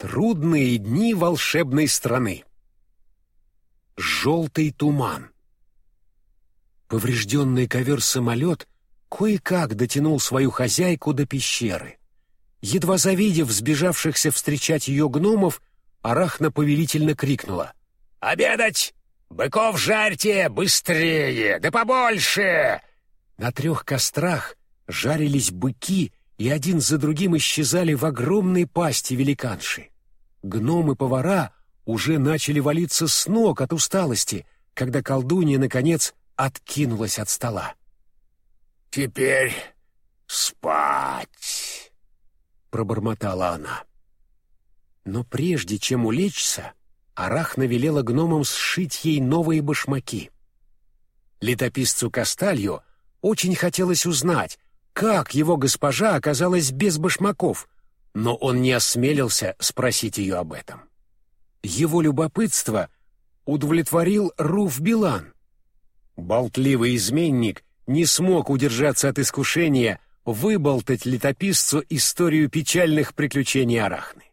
Трудные дни волшебной страны. Желтый туман. Поврежденный ковер-самолет кое-как дотянул свою хозяйку до пещеры. Едва завидев сбежавшихся встречать ее гномов, Арахна повелительно крикнула. «Обедать! Быков жарьте! Быстрее! Да побольше!» На трех кострах жарились быки, и один за другим исчезали в огромной пасти великанши. Гномы-повара уже начали валиться с ног от усталости, когда колдунья, наконец, откинулась от стола. «Теперь спать!» — пробормотала она. Но прежде чем улечься, Арахна велела гномам сшить ей новые башмаки. Летописцу Касталью очень хотелось узнать, как его госпожа оказалась без башмаков, но он не осмелился спросить ее об этом. Его любопытство удовлетворил Руф Билан. Болтливый изменник не смог удержаться от искушения выболтать летописцу историю печальных приключений Арахны.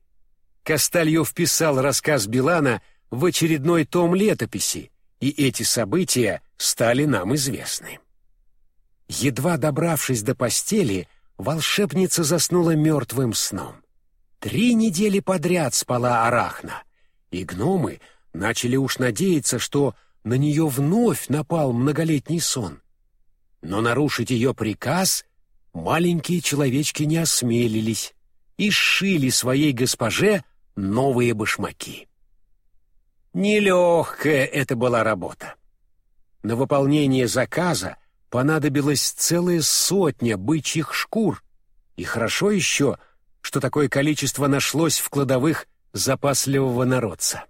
Кастальо вписал рассказ Билана в очередной том летописи, и эти события стали нам известны. Едва добравшись до постели, волшебница заснула мертвым сном. Три недели подряд спала Арахна, и гномы начали уж надеяться, что на нее вновь напал многолетний сон. Но нарушить ее приказ маленькие человечки не осмелились и сшили своей госпоже новые башмаки. Нелегкая это была работа. На выполнение заказа понадобилась целая сотня бычьих шкур, и хорошо еще, что такое количество нашлось в кладовых запасливого народца.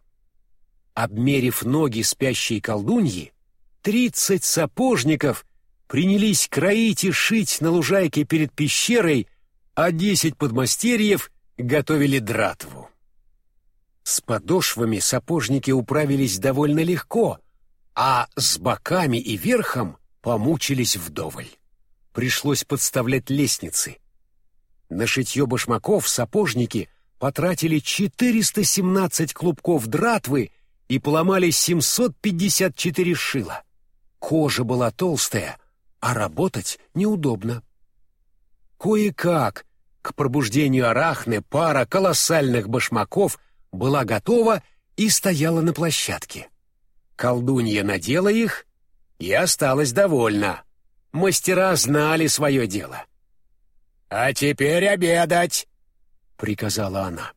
Обмерив ноги спящей колдуньи, тридцать сапожников принялись кроить и шить на лужайке перед пещерой, а десять подмастерьев готовили дратву. С подошвами сапожники управились довольно легко, а с боками и верхом помучились вдоволь. Пришлось подставлять лестницы. На шитье башмаков сапожники потратили 417 клубков дратвы и поломали 754 шила. Кожа была толстая, а работать неудобно. Кое-как к пробуждению арахны пара колоссальных башмаков была готова и стояла на площадке. Колдунья надела их и осталась довольна. Мастера знали свое дело. «А теперь обедать!» — приказала она.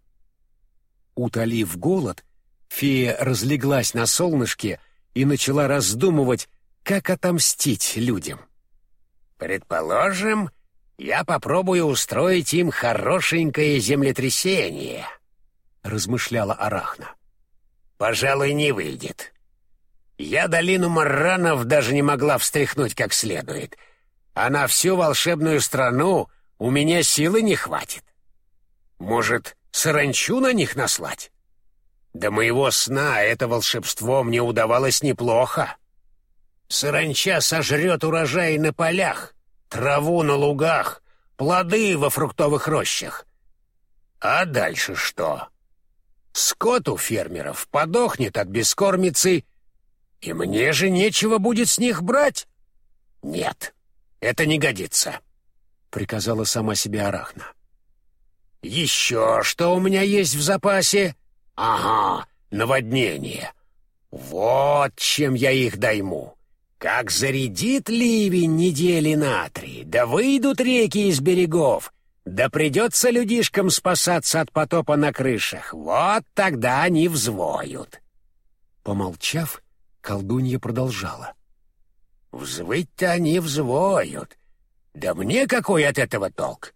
Утолив голод, фея разлеглась на солнышке и начала раздумывать, как отомстить людям. «Предположим, я попробую устроить им хорошенькое землетрясение», — размышляла Арахна. «Пожалуй, не выйдет. Я долину Марранов даже не могла встряхнуть как следует, а на всю волшебную страну у меня силы не хватит. Может, саранчу на них наслать? До моего сна это волшебство мне удавалось неплохо. Саранча сожрет урожай на полях, траву на лугах, плоды во фруктовых рощах. А дальше что? Скот у фермеров подохнет от бескормицы и мне же нечего будет с них брать. Нет, это не годится, приказала сама себе Арахна. Еще что у меня есть в запасе? Ага, наводнение. Вот чем я их дайму. Как зарядит ливень недели на три, да выйдут реки из берегов, да придется людишкам спасаться от потопа на крышах, вот тогда они взвоют. Помолчав, Колдунья продолжала. «Взвыть-то они взвоют. Да мне какой от этого толк?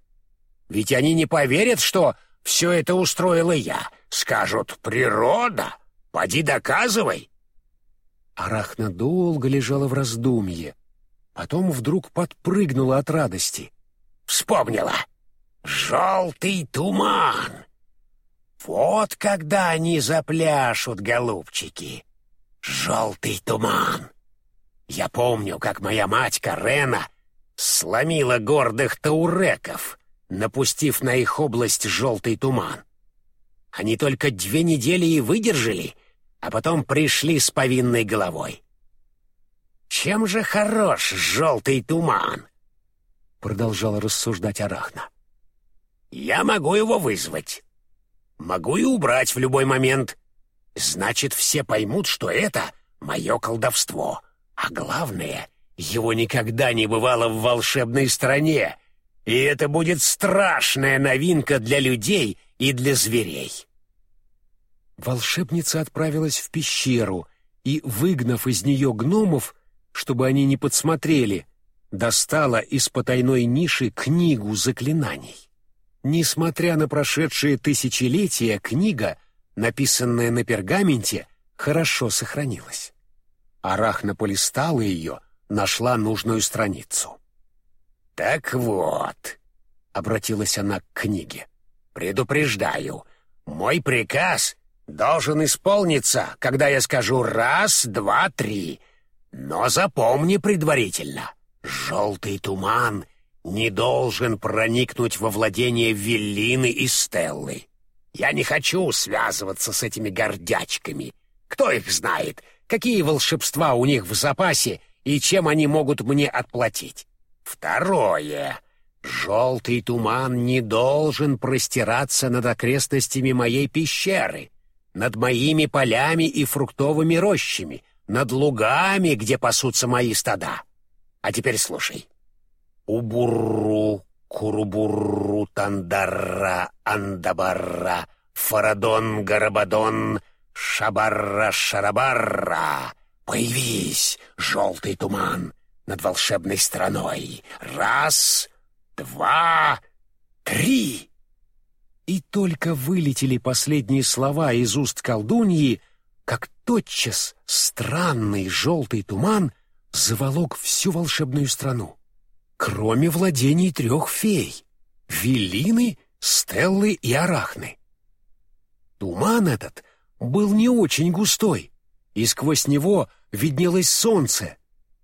Ведь они не поверят, что все это устроила я. Скажут, природа. Поди доказывай». Арахна долго лежала в раздумье. Потом вдруг подпрыгнула от радости. «Вспомнила! Желтый туман! Вот когда они запляшут, голубчики!» Желтый туман. Я помню, как моя мать Карена сломила гордых тауреков, напустив на их область желтый туман. Они только две недели и выдержали, а потом пришли с повинной головой. Чем же хорош желтый туман? Продолжал рассуждать Арахна. Я могу его вызвать. Могу и убрать в любой момент. Значит, все поймут, что это мое колдовство. А главное, его никогда не бывало в волшебной стране. И это будет страшная новинка для людей и для зверей. Волшебница отправилась в пещеру и, выгнав из нее гномов, чтобы они не подсмотрели, достала из потайной ниши книгу заклинаний. Несмотря на прошедшие тысячелетия, книга, написанная на пергаменте, хорошо сохранилась. Арахна полистала ее, нашла нужную страницу. «Так вот», — обратилась она к книге, — «предупреждаю, мой приказ должен исполниться, когда я скажу раз, два, три. Но запомни предварительно, желтый туман не должен проникнуть во владение Веллины и Стеллы. Я не хочу связываться с этими гордячками. Кто их знает, какие волшебства у них в запасе и чем они могут мне отплатить. Второе. Желтый туман не должен простираться над окрестностями моей пещеры, над моими полями и фруктовыми рощами, над лугами, где пасутся мои стада. А теперь слушай. Убурру, Курубурру, Тандарра, Андабарра, Фарадон, Гарабадон, Шабарра, Шарабарра. Появись, желтый туман, над волшебной страной. Раз, два, три. И только вылетели последние слова из уст колдуньи, как тотчас странный желтый туман заволок всю волшебную страну кроме владений трех фей — Велины, Стеллы и Арахны. Туман этот был не очень густой, и сквозь него виднелось солнце,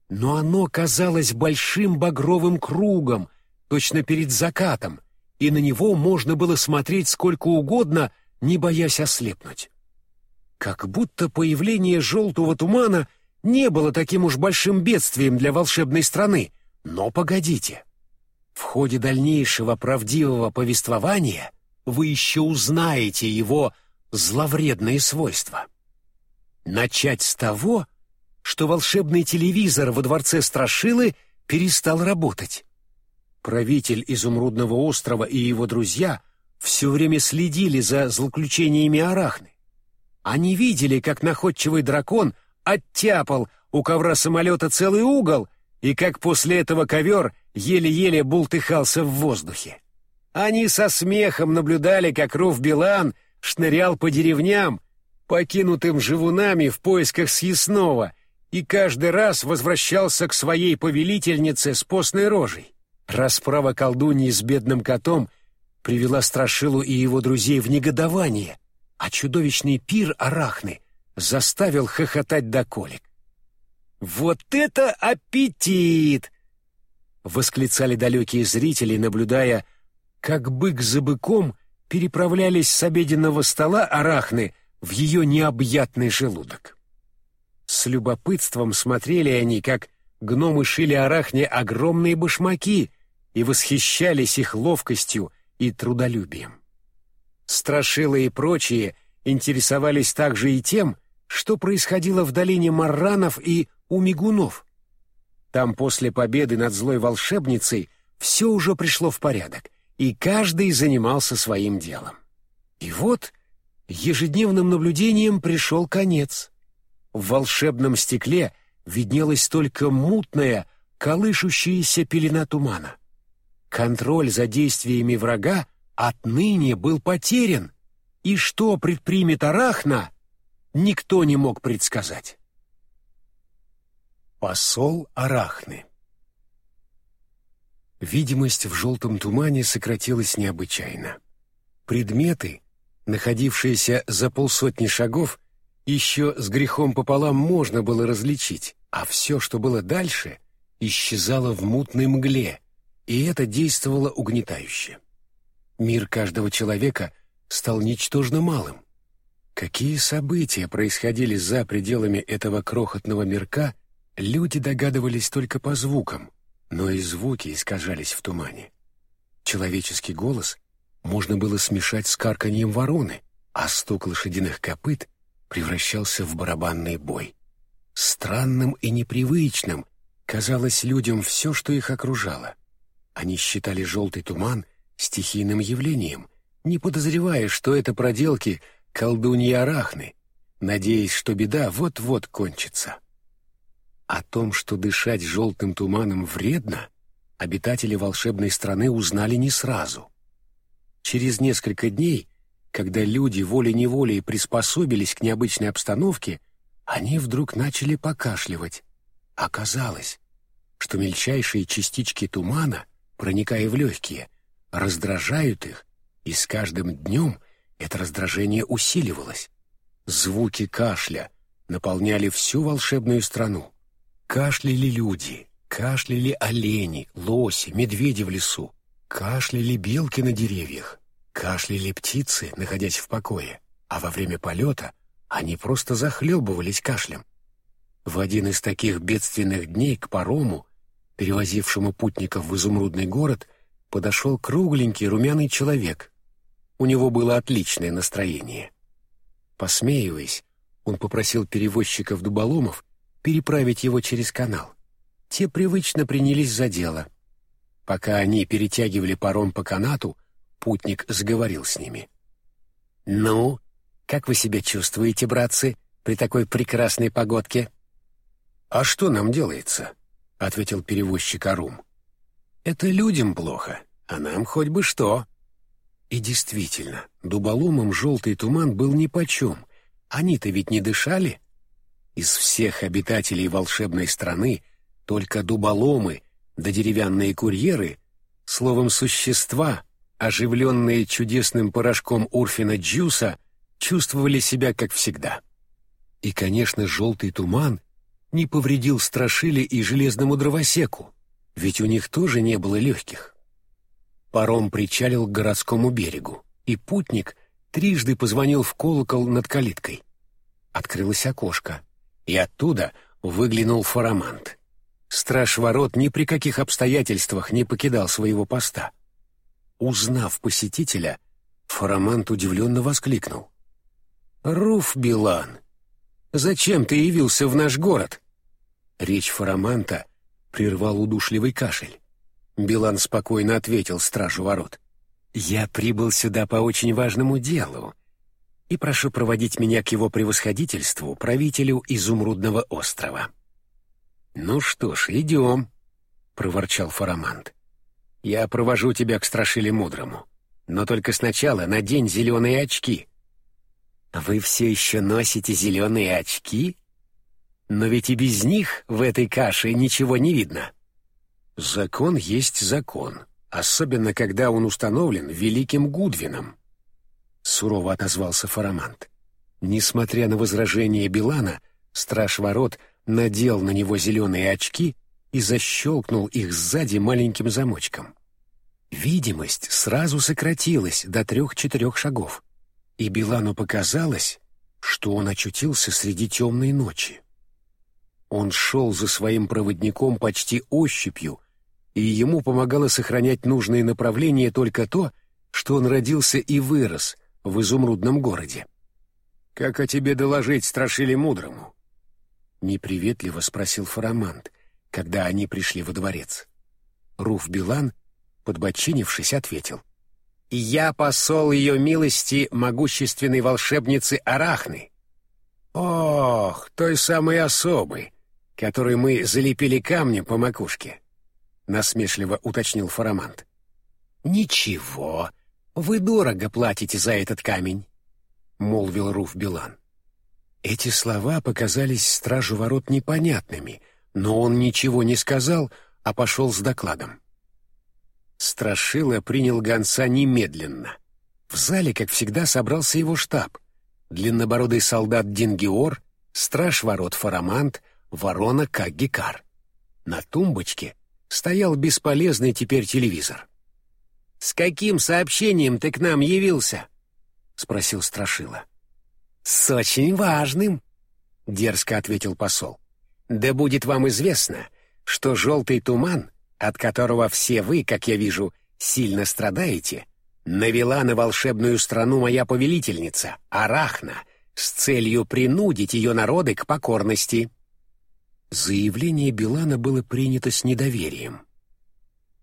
но оно казалось большим багровым кругом, точно перед закатом, и на него можно было смотреть сколько угодно, не боясь ослепнуть. Как будто появление желтого тумана не было таким уж большим бедствием для волшебной страны — но погодите. В ходе дальнейшего правдивого повествования вы еще узнаете его зловредные свойства. Начать с того, что волшебный телевизор во дворце Страшилы перестал работать. Правитель Изумрудного острова и его друзья все время следили за злоключениями Арахны. Они видели, как находчивый дракон оттяпал у ковра самолета целый угол — и как после этого ковер еле-еле бултыхался в воздухе. Они со смехом наблюдали, как Руф Билан шнырял по деревням, покинутым живунами в поисках съестного, и каждый раз возвращался к своей повелительнице с постной рожей. Расправа колдуньи с бедным котом привела Страшилу и его друзей в негодование, а чудовищный пир Арахны заставил хохотать до колик. «Вот это аппетит!» — восклицали далекие зрители, наблюдая, как бык за быком переправлялись с обеденного стола арахны в ее необъятный желудок. С любопытством смотрели они, как гномы шили арахне огромные башмаки и восхищались их ловкостью и трудолюбием. Страшилы и прочие интересовались также и тем, что происходило в долине Марранов и у Мигунов. Там после победы над злой волшебницей все уже пришло в порядок, и каждый занимался своим делом. И вот ежедневным наблюдением пришел конец. В волшебном стекле виднелась только мутная, колышущаяся пелена тумана. Контроль за действиями врага отныне был потерян, и что предпримет Арахна, никто не мог предсказать. Посол Арахны Видимость в желтом тумане сократилась необычайно. Предметы, находившиеся за полсотни шагов, еще с грехом пополам можно было различить, а все, что было дальше, исчезало в мутной мгле, и это действовало угнетающе. Мир каждого человека стал ничтожно малым. Какие события происходили за пределами этого крохотного мирка, люди догадывались только по звукам, но и звуки искажались в тумане. Человеческий голос можно было смешать с карканьем вороны, а стук лошадиных копыт превращался в барабанный бой. Странным и непривычным казалось людям все, что их окружало. Они считали желтый туман стихийным явлением, не подозревая, что это проделки колдуньи Арахны, надеясь, что беда вот-вот кончится. О том, что дышать желтым туманом вредно, обитатели волшебной страны узнали не сразу. Через несколько дней, когда люди волей-неволей приспособились к необычной обстановке, они вдруг начали покашливать. Оказалось, что мельчайшие частички тумана, проникая в легкие, раздражают их, и с каждым днем это раздражение усиливалось. Звуки кашля наполняли всю волшебную страну. Кашляли люди, кашляли олени, лоси, медведи в лесу, кашляли белки на деревьях, кашляли птицы, находясь в покое, а во время полета они просто захлебывались кашлем. В один из таких бедственных дней к парому, перевозившему путников в изумрудный город, подошел кругленький румяный человек. У него было отличное настроение. Посмеиваясь, он попросил перевозчиков дуболомов переправить его через канал. Те привычно принялись за дело. Пока они перетягивали паром по канату, путник заговорил с ними. «Ну, как вы себя чувствуете, братцы, при такой прекрасной погодке?» «А что нам делается?» — ответил перевозчик Арум. Это людям плохо, а нам хоть бы что. И действительно, дуболомам желтый туман был нипочем. Они-то ведь не дышали. Из всех обитателей волшебной страны только дуболомы да деревянные курьеры, словом, существа, оживленные чудесным порошком Урфина Джуса, чувствовали себя как всегда. И, конечно, желтый туман не повредил страшили и железному дровосеку ведь у них тоже не было легких. Паром причалил к городскому берегу, и путник трижды позвонил в колокол над калиткой. Открылось окошко, и оттуда выглянул фарамант. Страж ворот ни при каких обстоятельствах не покидал своего поста. Узнав посетителя, фарамант удивленно воскликнул. «Руф Билан, зачем ты явился в наш город?» Речь фараманта прервал удушливый кашель. Билан спокойно ответил стражу ворот. «Я прибыл сюда по очень важному делу и прошу проводить меня к его превосходительству, правителю Изумрудного острова». «Ну что ж, идем», — проворчал Фарамант. «Я провожу тебя к Страшиле Мудрому, но только сначала надень зеленые очки». «Вы все еще носите зеленые очки?» Но ведь и без них в этой каше ничего не видно. Закон есть закон, особенно когда он установлен великим Гудвином. Сурово отозвался Фарамант. Несмотря на возражение Билана, страж ворот надел на него зеленые очки и защелкнул их сзади маленьким замочком. Видимость сразу сократилась до трех-четырех шагов, и Билану показалось, что он очутился среди темной ночи. Он шел за своим проводником почти ощупью, и ему помогало сохранять нужные направления только то, что он родился и вырос в изумрудном городе. «Как о тебе доложить страшили мудрому?» Неприветливо спросил Фарамант, когда они пришли во дворец. Руф Билан, подбочинившись, ответил. «Я посол ее милости могущественной волшебницы Арахны». «Ох, той самой особой, который мы залепили камнем по макушке», — насмешливо уточнил Фарамант. «Ничего, вы дорого платите за этот камень», — молвил Руф Билан. Эти слова показались стражу ворот непонятными, но он ничего не сказал, а пошел с докладом. Страшила принял гонца немедленно. В зале, как всегда, собрался его штаб. Длиннобородый солдат Дингиор, страж ворот Фарамант, ворона как гекар. На тумбочке стоял бесполезный теперь телевизор. «С каким сообщением ты к нам явился?» спросил Страшила. «С очень важным», — дерзко ответил посол. «Да будет вам известно, что желтый туман, от которого все вы, как я вижу, сильно страдаете, навела на волшебную страну моя повелительница, Арахна, с целью принудить ее народы к покорности». Заявление Билана было принято с недоверием.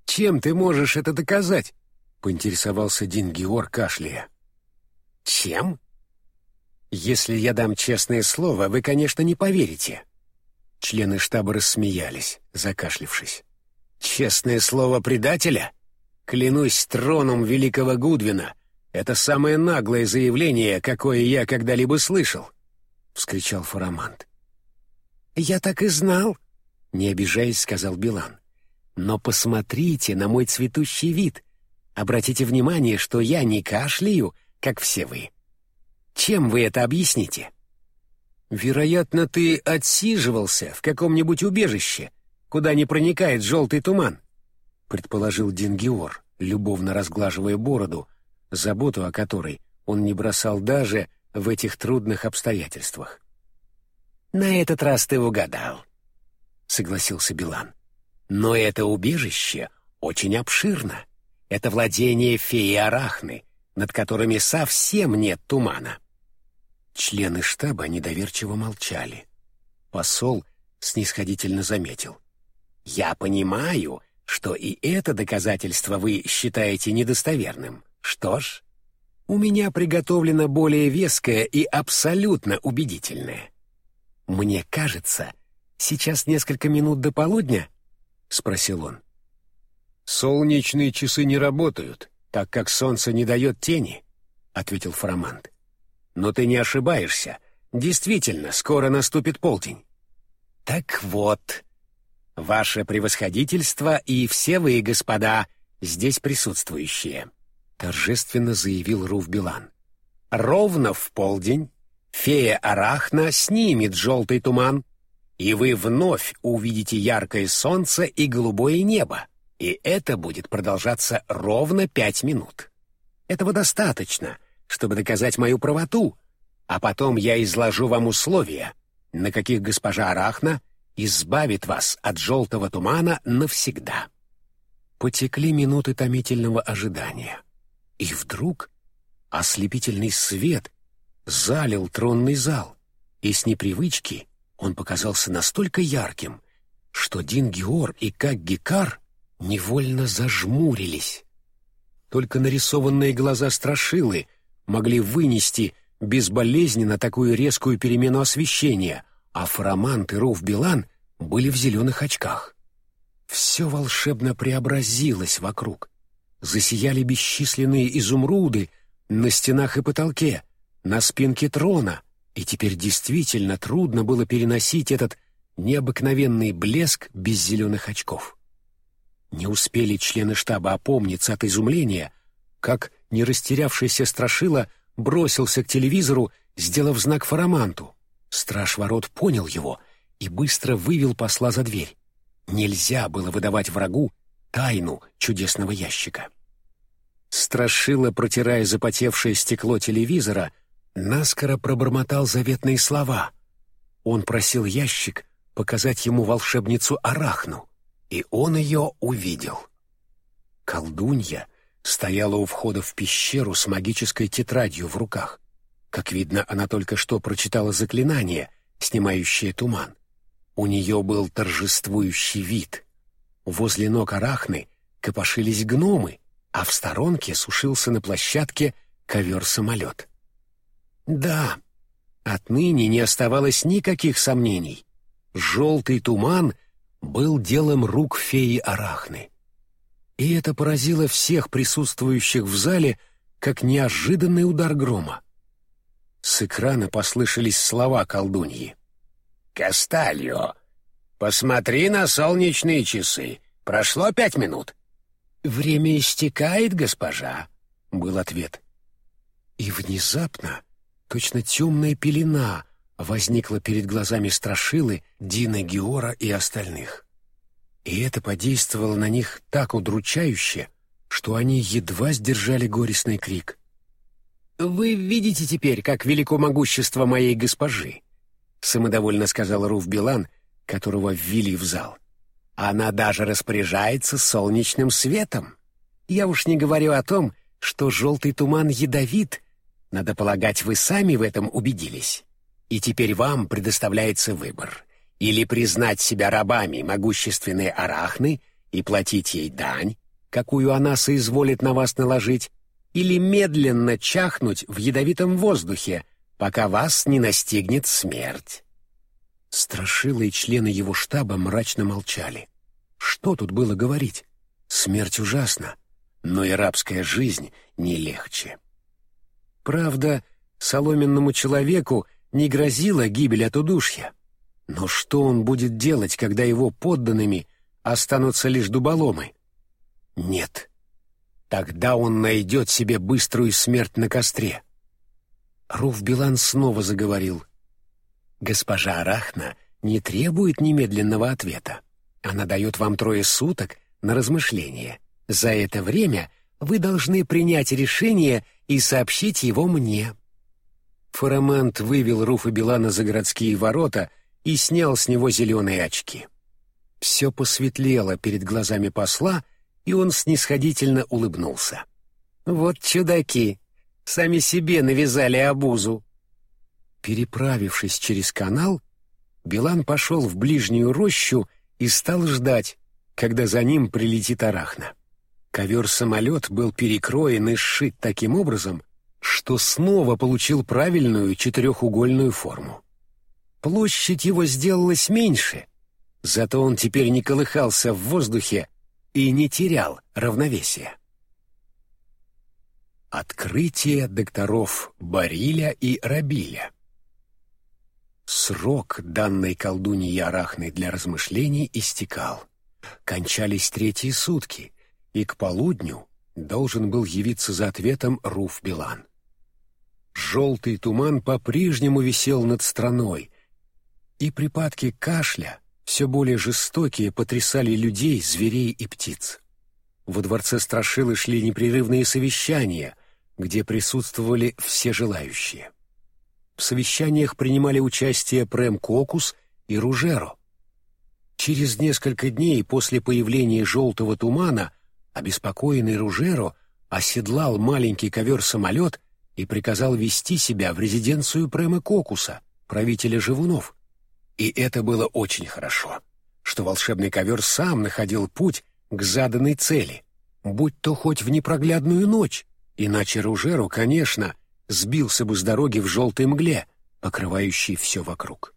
«Чем ты можешь это доказать?» — поинтересовался Дин Геор кашляя. «Чем?» «Если я дам честное слово, вы, конечно, не поверите». Члены штаба рассмеялись, закашлившись. «Честное слово предателя? Клянусь троном великого Гудвина, это самое наглое заявление, какое я когда-либо слышал!» — вскричал Фарамант. «Я так и знал», — не обижаясь, сказал Билан. «Но посмотрите на мой цветущий вид. Обратите внимание, что я не кашляю, как все вы. Чем вы это объясните?» «Вероятно, ты отсиживался в каком-нибудь убежище, куда не проникает желтый туман», — предположил Дингиор, любовно разглаживая бороду, заботу о которой он не бросал даже в этих трудных обстоятельствах. «На этот раз ты угадал», — согласился Билан. «Но это убежище очень обширно. Это владение феи Арахны, над которыми совсем нет тумана». Члены штаба недоверчиво молчали. Посол снисходительно заметил. «Я понимаю, что и это доказательство вы считаете недостоверным. Что ж, у меня приготовлено более веское и абсолютно убедительное. Мне кажется, сейчас несколько минут до полудня?» — спросил он. «Солнечные часы не работают, так как солнце не дает тени», — ответил Фарамант. Но ты не ошибаешься. Действительно, скоро наступит полдень. Так вот, ваше превосходительство и все вы, господа, здесь присутствующие, торжественно заявил Руф Билан. Ровно в полдень фея Арахна снимет желтый туман, и вы вновь увидите яркое солнце и голубое небо, и это будет продолжаться ровно пять минут. Этого достаточно — чтобы доказать мою правоту, а потом я изложу вам условия, на каких госпожа Арахна избавит вас от желтого тумана навсегда». Потекли минуты томительного ожидания. И вдруг ослепительный свет залил тронный зал, и с непривычки он показался настолько ярким, что Дин Геор и как Гекар невольно зажмурились. Только нарисованные глаза страшилы могли вынести безболезненно такую резкую перемену освещения, а Фарамант и Руф Билан были в зеленых очках. Все волшебно преобразилось вокруг. Засияли бесчисленные изумруды на стенах и потолке, на спинке трона, и теперь действительно трудно было переносить этот необыкновенный блеск без зеленых очков. Не успели члены штаба опомниться от изумления, как не растерявшийся Страшила бросился к телевизору, сделав знак Фараманту. Страж ворот понял его и быстро вывел посла за дверь. Нельзя было выдавать врагу тайну чудесного ящика. Страшила, протирая запотевшее стекло телевизора, наскоро пробормотал заветные слова. Он просил ящик показать ему волшебницу Арахну, и он ее увидел. Колдунья — стояла у входа в пещеру с магической тетрадью в руках. Как видно, она только что прочитала заклинание, снимающее туман. У нее был торжествующий вид. Возле ног Арахны копошились гномы, а в сторонке сушился на площадке ковер-самолет. Да, отныне не оставалось никаких сомнений. Желтый туман был делом рук феи Арахны и это поразило всех присутствующих в зале как неожиданный удар грома. С экрана послышались слова колдуньи. «Кастальо, посмотри на солнечные часы. Прошло пять минут». «Время истекает, госпожа», — был ответ. И внезапно, точно темная пелена, возникла перед глазами Страшилы, Дина Геора и остальных и это подействовало на них так удручающе, что они едва сдержали горестный крик. «Вы видите теперь, как велико могущество моей госпожи», — самодовольно сказал Руф Билан, которого ввели в зал. «Она даже распоряжается солнечным светом. Я уж не говорю о том, что желтый туман ядовит. Надо полагать, вы сами в этом убедились. И теперь вам предоставляется выбор. Или признать себя рабами могущественной арахны и платить ей дань, какую она соизволит на вас наложить, или медленно чахнуть в ядовитом воздухе, пока вас не настигнет смерть. Страшила и члены его штаба мрачно молчали. Что тут было говорить? Смерть ужасна, но и рабская жизнь не легче. Правда, соломенному человеку не грозила гибель от удушья. Но что он будет делать, когда его подданными останутся лишь дуболомы? Нет, Тогда он найдет себе быструю смерть на костре. Руф Билан снова заговорил. «Госпожа Арахна не требует немедленного ответа. Она дает вам трое суток на размышление. За это время вы должны принять решение и сообщить его мне». Фарамант вывел Руфа Билана за городские ворота и снял с него зеленые очки. Все посветлело перед глазами посла — и он снисходительно улыбнулся. «Вот чудаки! Сами себе навязали обузу!» Переправившись через канал, Билан пошел в ближнюю рощу и стал ждать, когда за ним прилетит арахна. Ковер-самолет был перекроен и сшит таким образом, что снова получил правильную четырехугольную форму. Площадь его сделалась меньше, зато он теперь не колыхался в воздухе, и не терял равновесия. Открытие докторов Бариля и Рабиля Срок данной колдуньи Арахны для размышлений истекал. Кончались третьи сутки, и к полудню должен был явиться за ответом Руф Билан. Желтый туман по-прежнему висел над страной, и припадки кашля — все более жестокие потрясали людей, зверей и птиц. Во дворце Страшилы шли непрерывные совещания, где присутствовали все желающие. В совещаниях принимали участие Прэм Кокус и Ружеро. Через несколько дней после появления желтого тумана обеспокоенный Ружеро оседлал маленький ковер-самолет и приказал вести себя в резиденцию Прэма Кокуса, правителя живунов. И это было очень хорошо, что волшебный ковер сам находил путь к заданной цели, будь то хоть в непроглядную ночь, иначе Ружеру, конечно, сбился бы с дороги в желтой мгле, покрывающей все вокруг.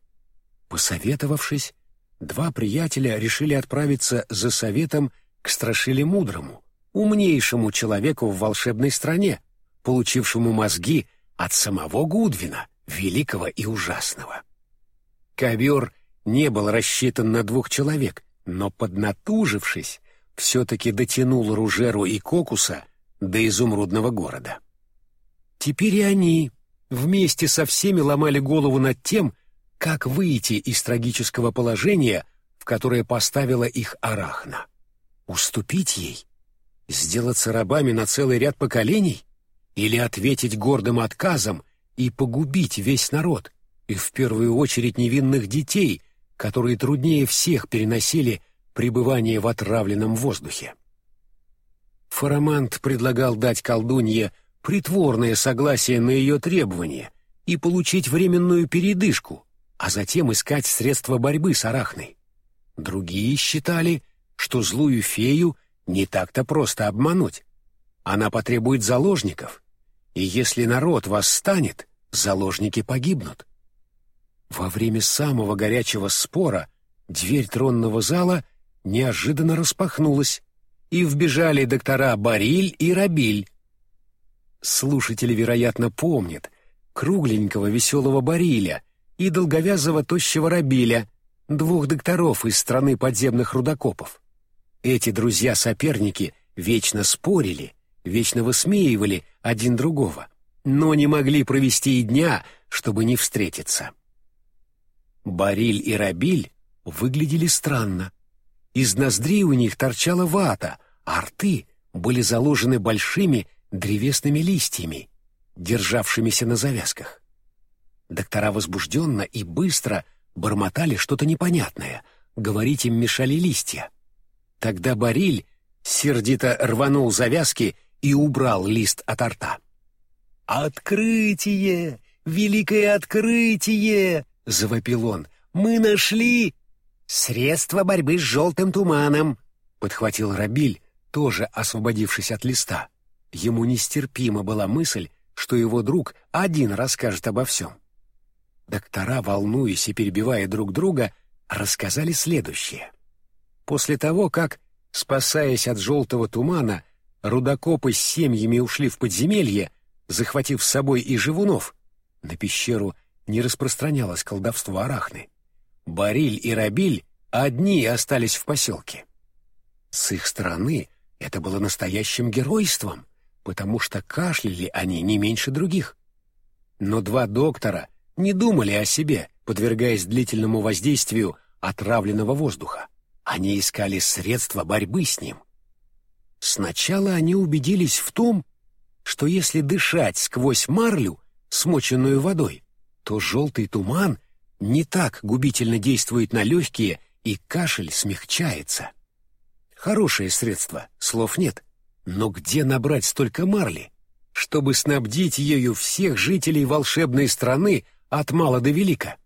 Посоветовавшись, два приятеля решили отправиться за советом к Страшиле Мудрому, умнейшему человеку в волшебной стране, получившему мозги от самого Гудвина, великого и ужасного. Ковер не был рассчитан на двух человек, но, поднатужившись, все-таки дотянул Ружеру и Кокуса до изумрудного города. Теперь и они вместе со всеми ломали голову над тем, как выйти из трагического положения, в которое поставила их Арахна. Уступить ей? Сделаться рабами на целый ряд поколений? Или ответить гордым отказом и погубить весь народ — и в первую очередь невинных детей, которые труднее всех переносили пребывание в отравленном воздухе. Фарамант предлагал дать колдунье притворное согласие на ее требования и получить временную передышку, а затем искать средства борьбы с арахной. Другие считали, что злую фею не так-то просто обмануть. Она потребует заложников, и если народ восстанет, заложники погибнут. Во время самого горячего спора дверь тронного зала неожиданно распахнулась, и вбежали доктора Бариль и Рабиль. Слушатели, вероятно, помнят кругленького веселого Бариля и долговязого тощего Рабиля, двух докторов из страны подземных рудокопов. Эти друзья-соперники вечно спорили, вечно высмеивали один другого, но не могли провести и дня, чтобы не встретиться. Бариль и Рабиль выглядели странно. Из ноздрей у них торчала вата, а рты были заложены большими древесными листьями. державшимися на завязках. Доктора возбужденно и быстро бормотали что-то непонятное, говорить им мешали листья. Тогда Бариль сердито рванул завязки и убрал лист от рта. «Открытие! Великое открытие!» — завопил он. «Мы нашли средство борьбы с желтым туманом!» — подхватил Рабиль, тоже освободившись от листа. Ему нестерпима была мысль, что его друг один расскажет обо всем. Доктора, волнуясь и перебивая друг друга, рассказали следующее. После того, как, спасаясь от желтого тумана, рудокопы с семьями ушли в подземелье, захватив с собой и живунов, на пещеру не распространялось колдовство арахны. Бариль и Рабиль одни остались в поселке. С их стороны это было настоящим геройством, потому что кашляли они не меньше других. Но два доктора не думали о себе, подвергаясь длительному воздействию отравленного воздуха. Они искали средства борьбы с ним. Сначала они убедились в том, что если дышать сквозь марлю, смоченную водой, то желтый туман не так губительно действует на легкие, и кашель смягчается. Хорошее средство, слов нет. Но где набрать столько марли, чтобы снабдить ею всех жителей волшебной страны от мала до велика?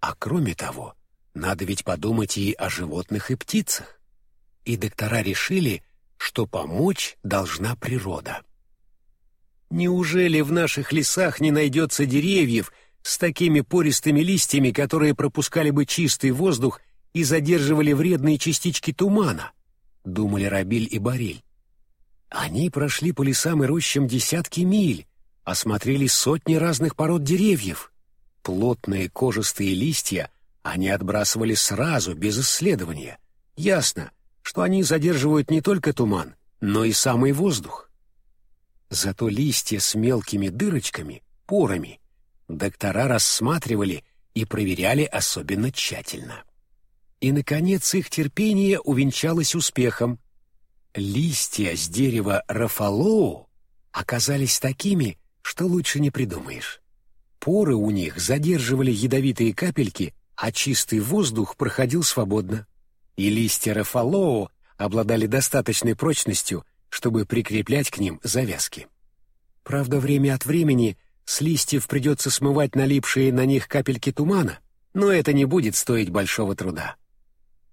А кроме того, надо ведь подумать и о животных и птицах. И доктора решили, что помочь должна природа. Неужели в наших лесах не найдется деревьев с такими пористыми листьями, которые пропускали бы чистый воздух и задерживали вредные частички тумана? думали Рабиль и Бариль. Они прошли по лесам и рощам десятки миль, осмотрели сотни разных пород деревьев. Плотные кожистые листья они отбрасывали сразу, без исследования. Ясно, что они задерживают не только туман, но и самый воздух. Зато листья с мелкими дырочками, порами, доктора рассматривали и проверяли особенно тщательно. И, наконец, их терпение увенчалось успехом. Листья с дерева Рафалоу оказались такими, что лучше не придумаешь. Поры у них задерживали ядовитые капельки, а чистый воздух проходил свободно. И листья Рафалоу обладали достаточной прочностью, чтобы прикреплять к ним завязки. Правда, время от времени с листьев придется смывать налипшие на них капельки тумана, но это не будет стоить большого труда.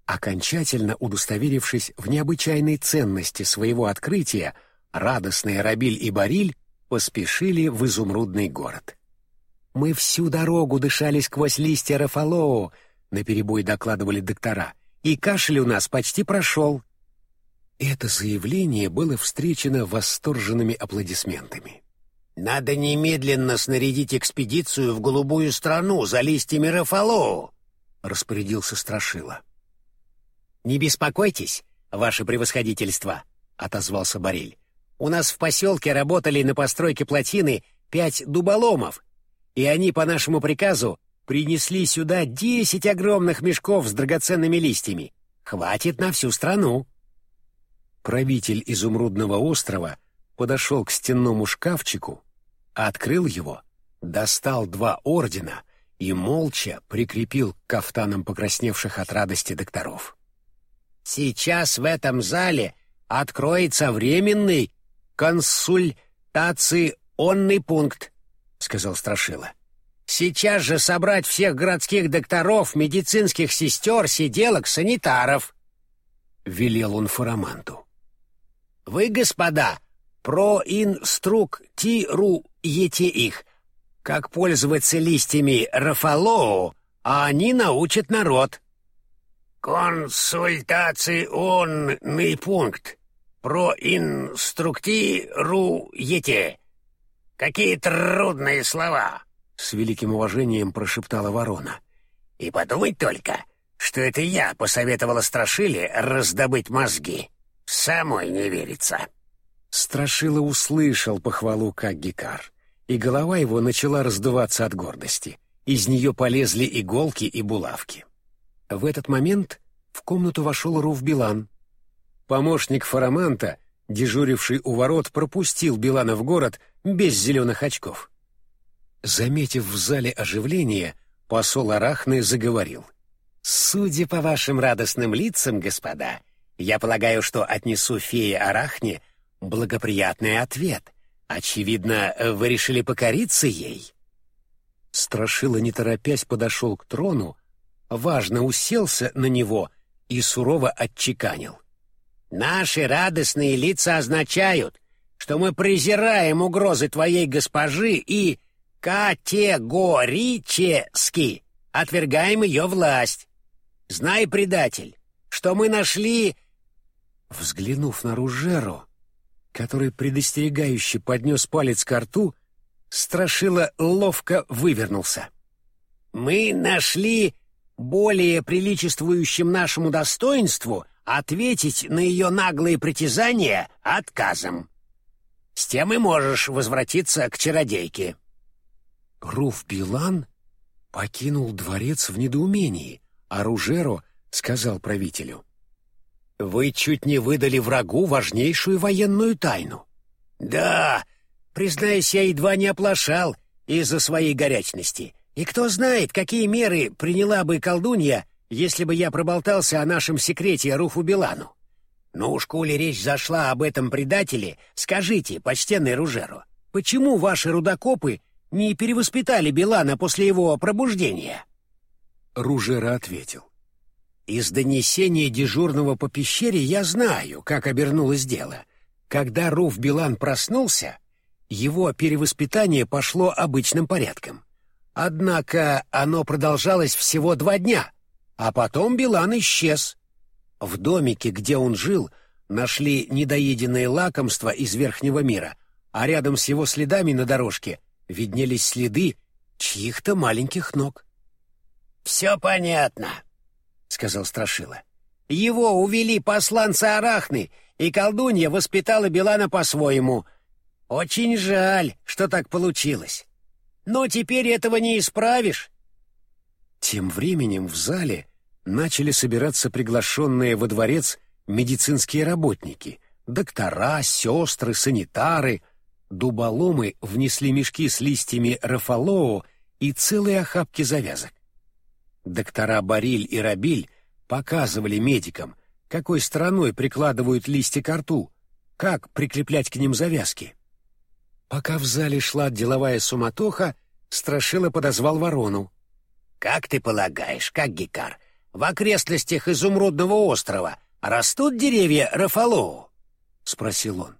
Окончательно удостоверившись в необычайной ценности своего открытия, радостные Рабиль и Бариль поспешили в изумрудный город. «Мы всю дорогу дышали сквозь листья Рафалоо», — наперебой докладывали доктора, «и кашель у нас почти прошел». Это заявление было встречено восторженными аплодисментами. «Надо немедленно снарядить экспедицию в голубую страну за листьями Рафалоо», — распорядился Страшила. «Не беспокойтесь, ваше превосходительство», — отозвался Бориль. «У нас в поселке работали на постройке плотины пять дуболомов, и они по нашему приказу принесли сюда десять огромных мешков с драгоценными листьями. Хватит на всю страну». Правитель изумрудного острова подошел к стенному шкафчику, открыл его, достал два ордена и молча прикрепил к кафтанам покрасневших от радости докторов. Сейчас в этом зале откроется временный консультационный пункт, сказал Страшила. Сейчас же собрать всех городских докторов, медицинских сестер, сиделок, санитаров. Велел он Фараманту. Вы, господа, проинструктируете их, как пользоваться листьями Рафалоу, а они научат народ. «Консультационный пункт. Проинструктируете. Какие трудные слова!» — с великим уважением прошептала ворона. «И подумать только, что это я посоветовала Страшиле раздобыть мозги. Самой не верится». Страшила услышал похвалу Каггикар, и голова его начала раздуваться от гордости. Из нее полезли иголки и булавки. В этот момент в комнату вошел Руф Билан. Помощник Фараманта, дежуривший у ворот, пропустил Билана в город, без зеленых очков. Заметив в зале оживление, посол Арахны заговорил. «Судя по вашим радостным лицам, господа, я полагаю, что отнесу фее Арахне благоприятный ответ. Очевидно, вы решили покориться ей?» Страшила, не торопясь, подошел к трону, важно уселся на него и сурово отчеканил. «Наши радостные лица означают, что мы презираем угрозы твоей госпожи и категорически отвергаем ее власть. Знай, предатель, что мы нашли...» Взглянув на Ружеру, который предостерегающе поднес палец к рту, Страшила ловко вывернулся. «Мы нашли более приличествующим нашему достоинству ответить на ее наглые притязания отказом. С тем и можешь возвратиться к чародейке». Руф Билан покинул дворец в недоумении, а Ружеро сказал правителю. «Вы чуть не выдали врагу важнейшую военную тайну». «Да, признаюсь, я едва не оплошал из-за своей горячности. И кто знает, какие меры приняла бы колдунья, если бы я проболтался о нашем секрете Руфу Билану. Ну уж, коли речь зашла об этом предателе, скажите, почтенный Ружеро, почему ваши рудокопы не перевоспитали Билана после его пробуждения?» Ружера ответил. «Из донесения дежурного по пещере я знаю, как обернулось дело. Когда Руф Билан проснулся, его перевоспитание пошло обычным порядком. Однако оно продолжалось всего два дня, а потом Билан исчез. В домике, где он жил, нашли недоеденные лакомства из верхнего мира, а рядом с его следами на дорожке виднелись следы чьих-то маленьких ног. «Все понятно», — сказал Страшила. «Его увели посланцы Арахны, и колдунья воспитала Билана по-своему. Очень жаль, что так получилось. Но теперь этого не исправишь». Тем временем в зале начали собираться приглашенные во дворец медицинские работники, доктора, сестры, санитары. Дуболомы внесли мешки с листьями рафалоо и целые охапки завязок. Доктора Бариль и Рабиль показывали медикам, какой стороной прикладывают листья к рту, как прикреплять к ним завязки. Пока в зале шла деловая суматоха, Страшила подозвал ворону. «Как ты полагаешь, как Гикар, в окрестностях Изумрудного острова растут деревья Рафалоу?» — спросил он.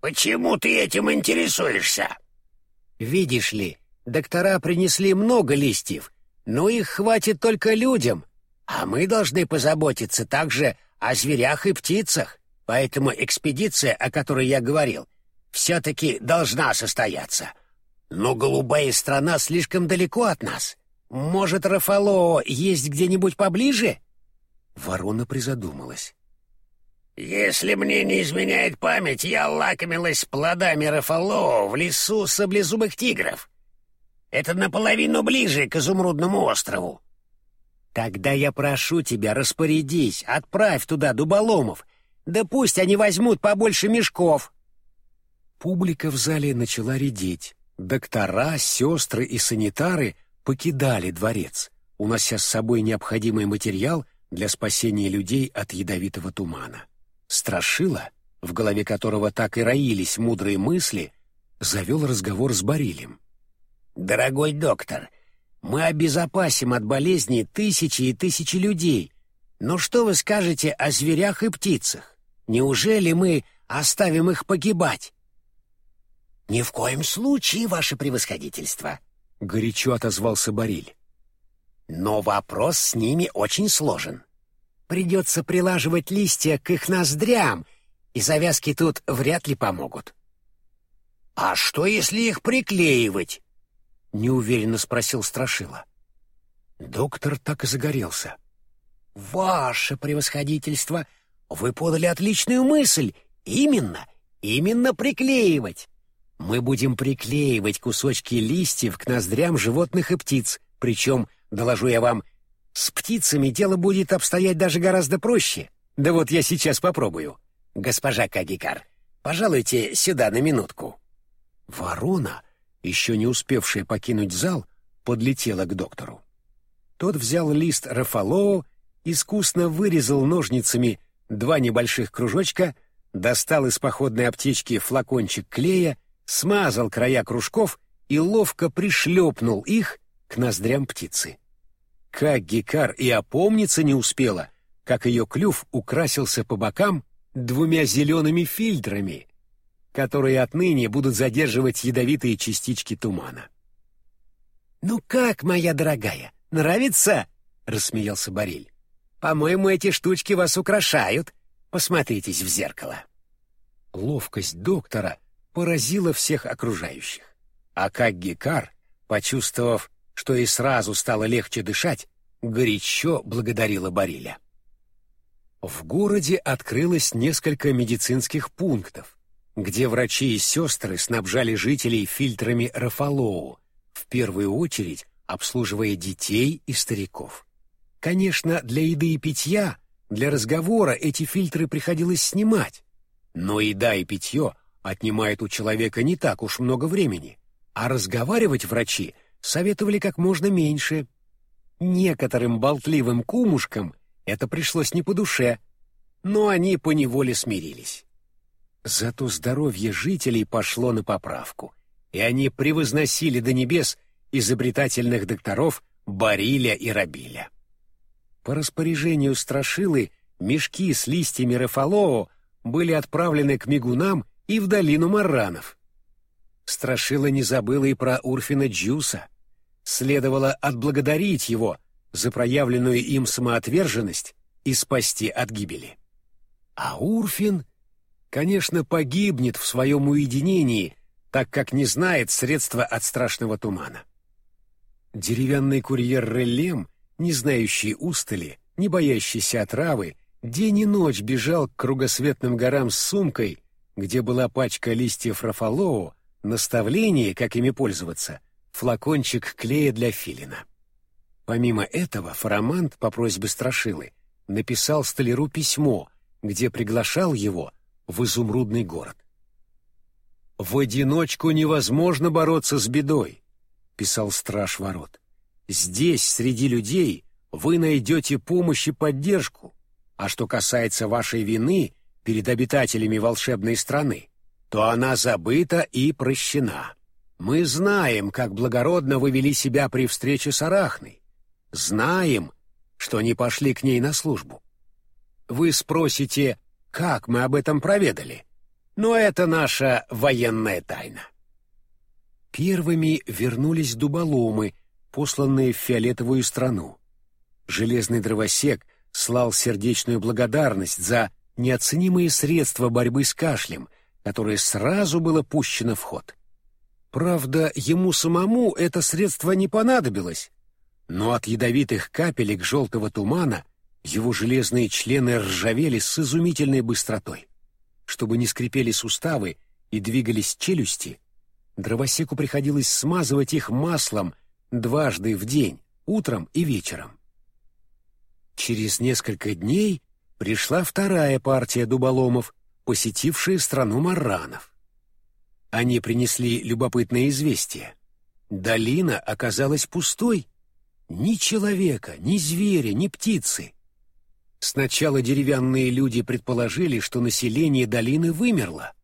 «Почему ты этим интересуешься?» «Видишь ли, доктора принесли много листьев, но их хватит только людям, а мы должны позаботиться также о зверях и птицах, поэтому экспедиция, о которой я говорил, все-таки должна состояться. Но голубая страна слишком далеко от нас. Может, Рафало есть где-нибудь поближе?» Ворона призадумалась. «Если мне не изменяет память, я лакомилась плодами Рафало в лесу саблезубых тигров. Это наполовину ближе к Изумрудному острову». «Тогда я прошу тебя, распорядись, отправь туда дуболомов, да пусть они возьмут побольше мешков». Публика в зале начала редеть. Доктора, сестры и санитары покидали дворец, унося с собой необходимый материал для спасения людей от ядовитого тумана. Страшила, в голове которого так и роились мудрые мысли, завел разговор с Барилем. «Дорогой доктор, мы обезопасим от болезни тысячи и тысячи людей. Но что вы скажете о зверях и птицах? Неужели мы оставим их погибать?» «Ни в коем случае, ваше превосходительство», — горячо отозвался Бариль. «Но вопрос с ними очень сложен. Придется прилаживать листья к их ноздрям, и завязки тут вряд ли помогут». «А что, если их приклеивать?» — неуверенно спросил Страшила. Доктор так и загорелся. «Ваше превосходительство, вы подали отличную мысль. Именно, именно приклеивать. Мы будем приклеивать кусочки листьев к ноздрям животных и птиц, причем, доложу я вам, с птицами дело будет обстоять даже гораздо проще. Да вот я сейчас попробую. Госпожа Кагикар, пожалуйте сюда на минутку. Ворона, еще не успевшая покинуть зал, подлетела к доктору. Тот взял лист Рафалоо, искусно вырезал ножницами два небольших кружочка, достал из походной аптечки флакончик клея, смазал края кружков и ловко пришлепнул их к ноздрям птицы. Как Гекар и опомниться не успела, как ее клюв украсился по бокам двумя зелеными фильтрами, которые отныне будут задерживать ядовитые частички тумана. «Ну как, моя дорогая, нравится?» — рассмеялся Бориль. «По-моему, эти штучки вас украшают. Посмотритесь в зеркало». Ловкость доктора поразила всех окружающих. А как Гекар, почувствовав, что и сразу стало легче дышать, горячо благодарила Бориля. В городе открылось несколько медицинских пунктов, где врачи и сестры снабжали жителей фильтрами Рафалоу, в первую очередь обслуживая детей и стариков. Конечно, для еды и питья, для разговора эти фильтры приходилось снимать, но еда и питье отнимают у человека не так уж много времени, а разговаривать врачи советовали как можно меньше. Некоторым болтливым кумушкам это пришлось не по душе, но они поневоле смирились. Зато здоровье жителей пошло на поправку, и они превозносили до небес изобретательных докторов Бариля и Рабиля. По распоряжению Страшилы мешки с листьями Рафалоо были отправлены к мигунам и в долину Маранов. Страшила не забыла и про Урфина Джуса. Следовало отблагодарить его за проявленную им самоотверженность и спасти от гибели. А Урфин, конечно, погибнет в своем уединении, так как не знает средства от страшного тумана. Деревянный курьер Релем, не знающий устали, не боящийся отравы, день и ночь бежал к кругосветным горам с сумкой, где была пачка листьев рафалоу, наставление, как ими пользоваться, флакончик клея для филина. Помимо этого, Фарамант по просьбе Страшилы написал столяру письмо, где приглашал его в изумрудный город. «В одиночку невозможно бороться с бедой», — писал страж ворот. «Здесь, среди людей, вы найдете помощь и поддержку, а что касается вашей вины перед обитателями волшебной страны, то она забыта и прощена. Мы знаем, как благородно вы вели себя при встрече с Арахной, знаем, что не пошли к ней на службу. Вы спросите, как мы об этом проведали? Но это наша военная тайна. Первыми вернулись дуболомы, посланные в фиолетовую страну. Железный дровосек слал сердечную благодарность за неоценимые средства борьбы с кашлем, которое сразу было пущено в ход. Правда, ему самому это средство не понадобилось, но от ядовитых капелек желтого тумана его железные члены ржавели с изумительной быстротой. Чтобы не скрипели суставы и двигались челюсти, дровосеку приходилось смазывать их маслом дважды в день, утром и вечером. Через несколько дней пришла вторая партия дуболомов, посетившая страну марранов. Они принесли любопытное известие. Долина оказалась пустой, ни человека, ни зверя, ни птицы. Сначала деревянные люди предположили, что население долины вымерло.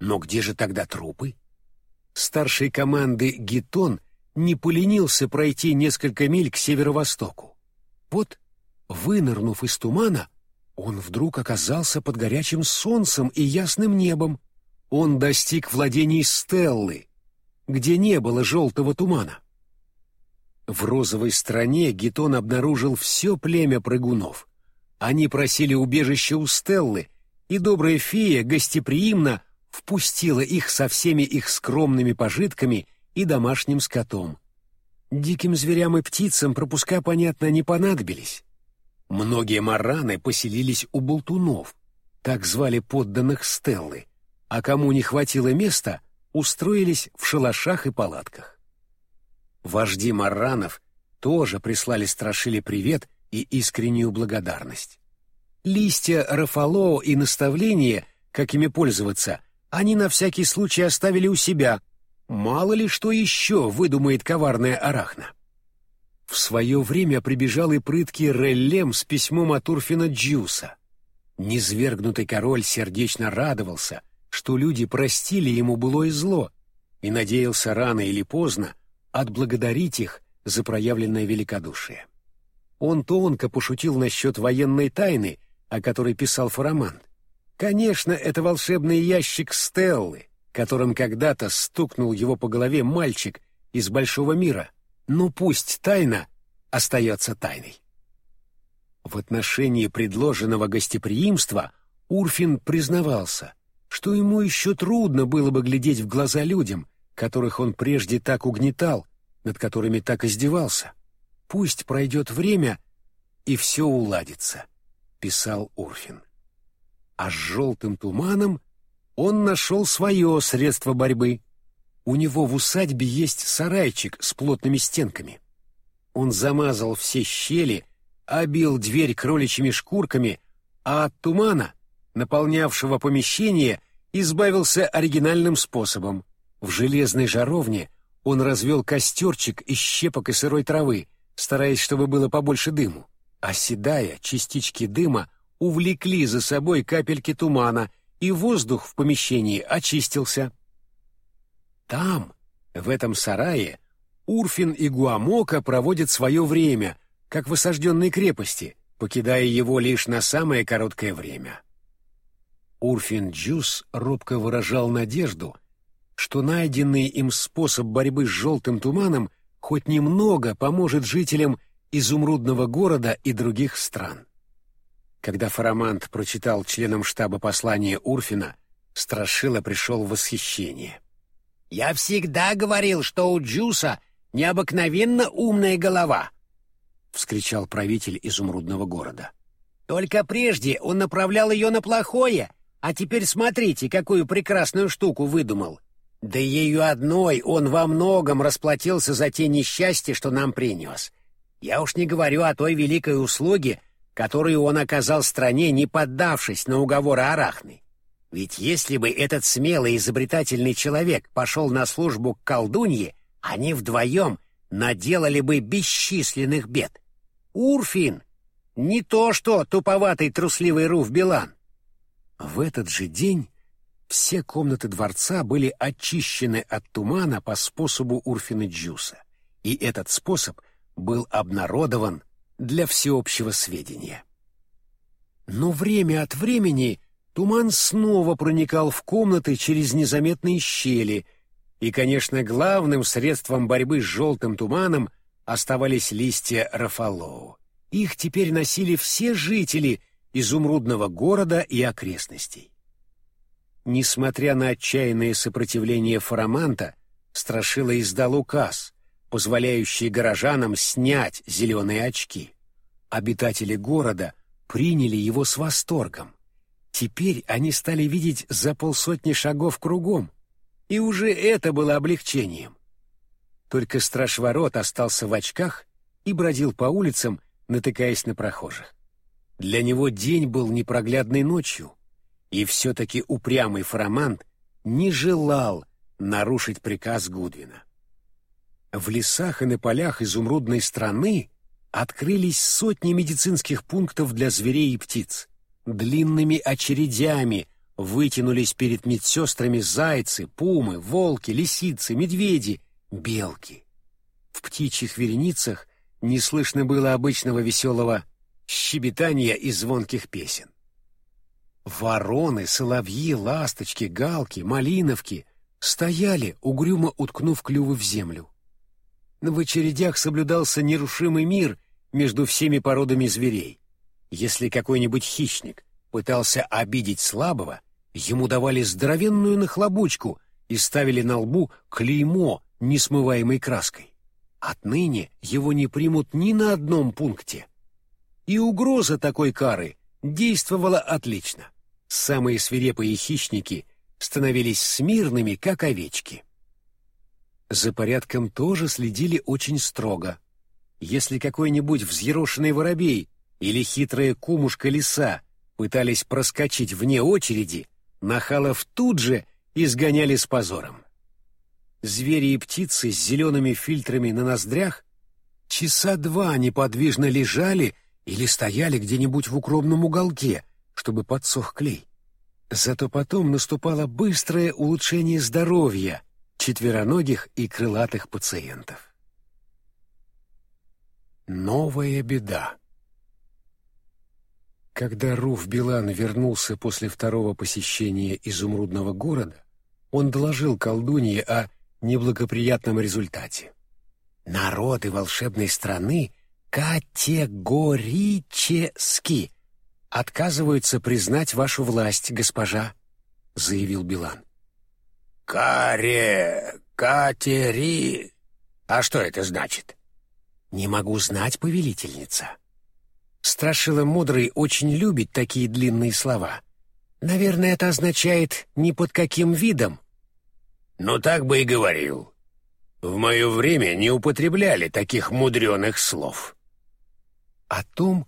Но где же тогда трупы? Старший команды Гетон не поленился пройти несколько миль к северо-востоку. Вот, вынырнув из тумана, он вдруг оказался под горячим солнцем и ясным небом. Он достиг владений Стеллы, где не было желтого тумана. В розовой стране Гетон обнаружил все племя прыгунов. Они просили убежища у Стеллы, и добрая фея гостеприимно впустила их со всеми их скромными пожитками и домашним скотом. Диким зверям и птицам пропуска, понятно, не понадобились. Многие мараны поселились у болтунов, так звали подданных Стеллы, а кому не хватило места, устроились в шалашах и палатках. Вожди марранов тоже прислали Страшиле привет и искреннюю благодарность. Листья Рафалоо и наставления, как ими пользоваться, они на всякий случай оставили у себя. Мало ли что еще выдумает коварная арахна. В свое время прибежал и прыткий Реллем с письмом от Урфина Джуса. Низвергнутый король сердечно радовался, что люди простили ему былое зло, и надеялся рано или поздно отблагодарить их за проявленное великодушие. Он тонко пошутил насчет военной тайны, о которой писал Фарамант. Конечно, это волшебный ящик Стеллы, которым когда-то стукнул его по голове мальчик из большого мира. Но пусть тайна остается тайной. В отношении предложенного гостеприимства Урфин признавался, что ему еще трудно было бы глядеть в глаза людям, которых он прежде так угнетал, над которыми так издевался. Пусть пройдет время, и все уладится, — писал Урфин. А с желтым туманом он нашел свое средство борьбы. У него в усадьбе есть сарайчик с плотными стенками. Он замазал все щели, обил дверь кроличьими шкурками, а от тумана, наполнявшего помещение, избавился оригинальным способом. В железной жаровне он развел костерчик из щепок и сырой травы, стараясь, чтобы было побольше дыму. Оседая, частички дыма увлекли за собой капельки тумана, и воздух в помещении очистился. Там, в этом сарае, Урфин и Гуамока проводят свое время, как в осажденной крепости, покидая его лишь на самое короткое время. Урфин Джус робко выражал надежду, что найденный им способ борьбы с желтым туманом хоть немного поможет жителям изумрудного города и других стран. Когда Фарамант прочитал членам штаба послание Урфина, Страшила пришел в восхищение. «Я всегда говорил, что у Джуса необыкновенно умная голова», — вскричал правитель изумрудного города. «Только прежде он направлял ее на плохое, а теперь смотрите, какую прекрасную штуку выдумал. Да ею одной он во многом расплатился за те несчастья, что нам принес. Я уж не говорю о той великой услуге, которую он оказал стране, не поддавшись на уговоры Арахны. Ведь если бы этот смелый изобретательный человек пошел на службу к колдунье, они вдвоем наделали бы бесчисленных бед. Урфин! Не то что туповатый трусливый Руф Билан. В этот же день все комнаты дворца были очищены от тумана по способу Урфина Джуса, и этот способ был обнародован для всеобщего сведения. Но время от времени туман снова проникал в комнаты через незаметные щели, и, конечно, главным средством борьбы с желтым туманом оставались листья рафалоу. Их теперь носили все жители изумрудного города и окрестностей. Несмотря на отчаянное сопротивление Фараманта, Страшила издал указ, позволяющий горожанам снять зеленые очки. Обитатели города приняли его с восторгом. Теперь они стали видеть за полсотни шагов кругом, и уже это было облегчением. Только страж ворот остался в очках и бродил по улицам, натыкаясь на прохожих. Для него день был непроглядной ночью, и все-таки упрямый фарамант не желал нарушить приказ Гудвина. В лесах и на полях изумрудной страны открылись сотни медицинских пунктов для зверей и птиц. Длинными очередями вытянулись перед медсестрами зайцы, пумы, волки, лисицы, медведи, белки. В птичьих вереницах не слышно было обычного веселого щебетания и звонких песен. Вороны, соловьи, ласточки, галки, малиновки стояли, угрюмо уткнув клювы в землю в очередях соблюдался нерушимый мир между всеми породами зверей. Если какой-нибудь хищник пытался обидеть слабого, ему давали здоровенную нахлобучку и ставили на лбу клеймо несмываемой краской. Отныне его не примут ни на одном пункте. И угроза такой кары действовала отлично. Самые свирепые хищники становились смирными, как овечки. За порядком тоже следили очень строго. Если какой-нибудь взъерошенный воробей или хитрая кумушка лиса пытались проскочить вне очереди, Нахалов тут же изгоняли с позором. Звери и птицы с зелеными фильтрами на ноздрях часа два неподвижно лежали или стояли где-нибудь в укромном уголке, чтобы подсох клей. Зато потом наступало быстрое улучшение здоровья четвероногих и крылатых пациентов. Новая беда. Когда Руф Билан вернулся после второго посещения изумрудного города, он доложил колдунье о неблагоприятном результате. Народы волшебной страны категорически отказываются признать вашу власть, госпожа, заявил Билан. Каре, катери. А что это значит? Не могу знать, повелительница. Страшила Мудрый очень любит такие длинные слова. Наверное, это означает «ни под каким видом». Ну, так бы и говорил. В мое время не употребляли таких мудреных слов. О том,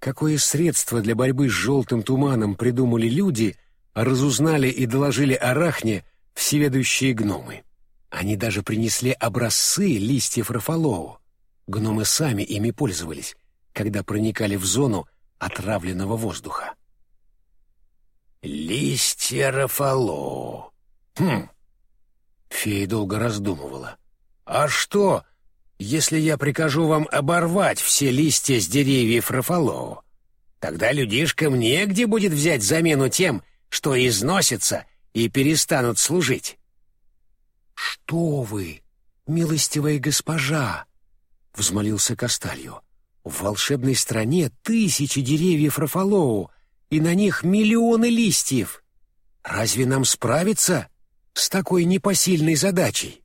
какое средство для борьбы с желтым туманом придумали люди, разузнали и доложили Арахне всеведущие гномы. Они даже принесли образцы листьев Рафалоу. Гномы сами ими пользовались, когда проникали в зону отравленного воздуха. «Листья Рафалоу. Хм». Фея долго раздумывала. «А что, если я прикажу вам оборвать все листья с деревьев Рафалоу? Тогда людишкам негде будет взять замену тем, что износится и перестанут служить». «Что вы, милостивая госпожа!» — взмолился Косталью. «В волшебной стране тысячи деревьев Рафалоу, и на них миллионы листьев. Разве нам справиться с такой непосильной задачей?»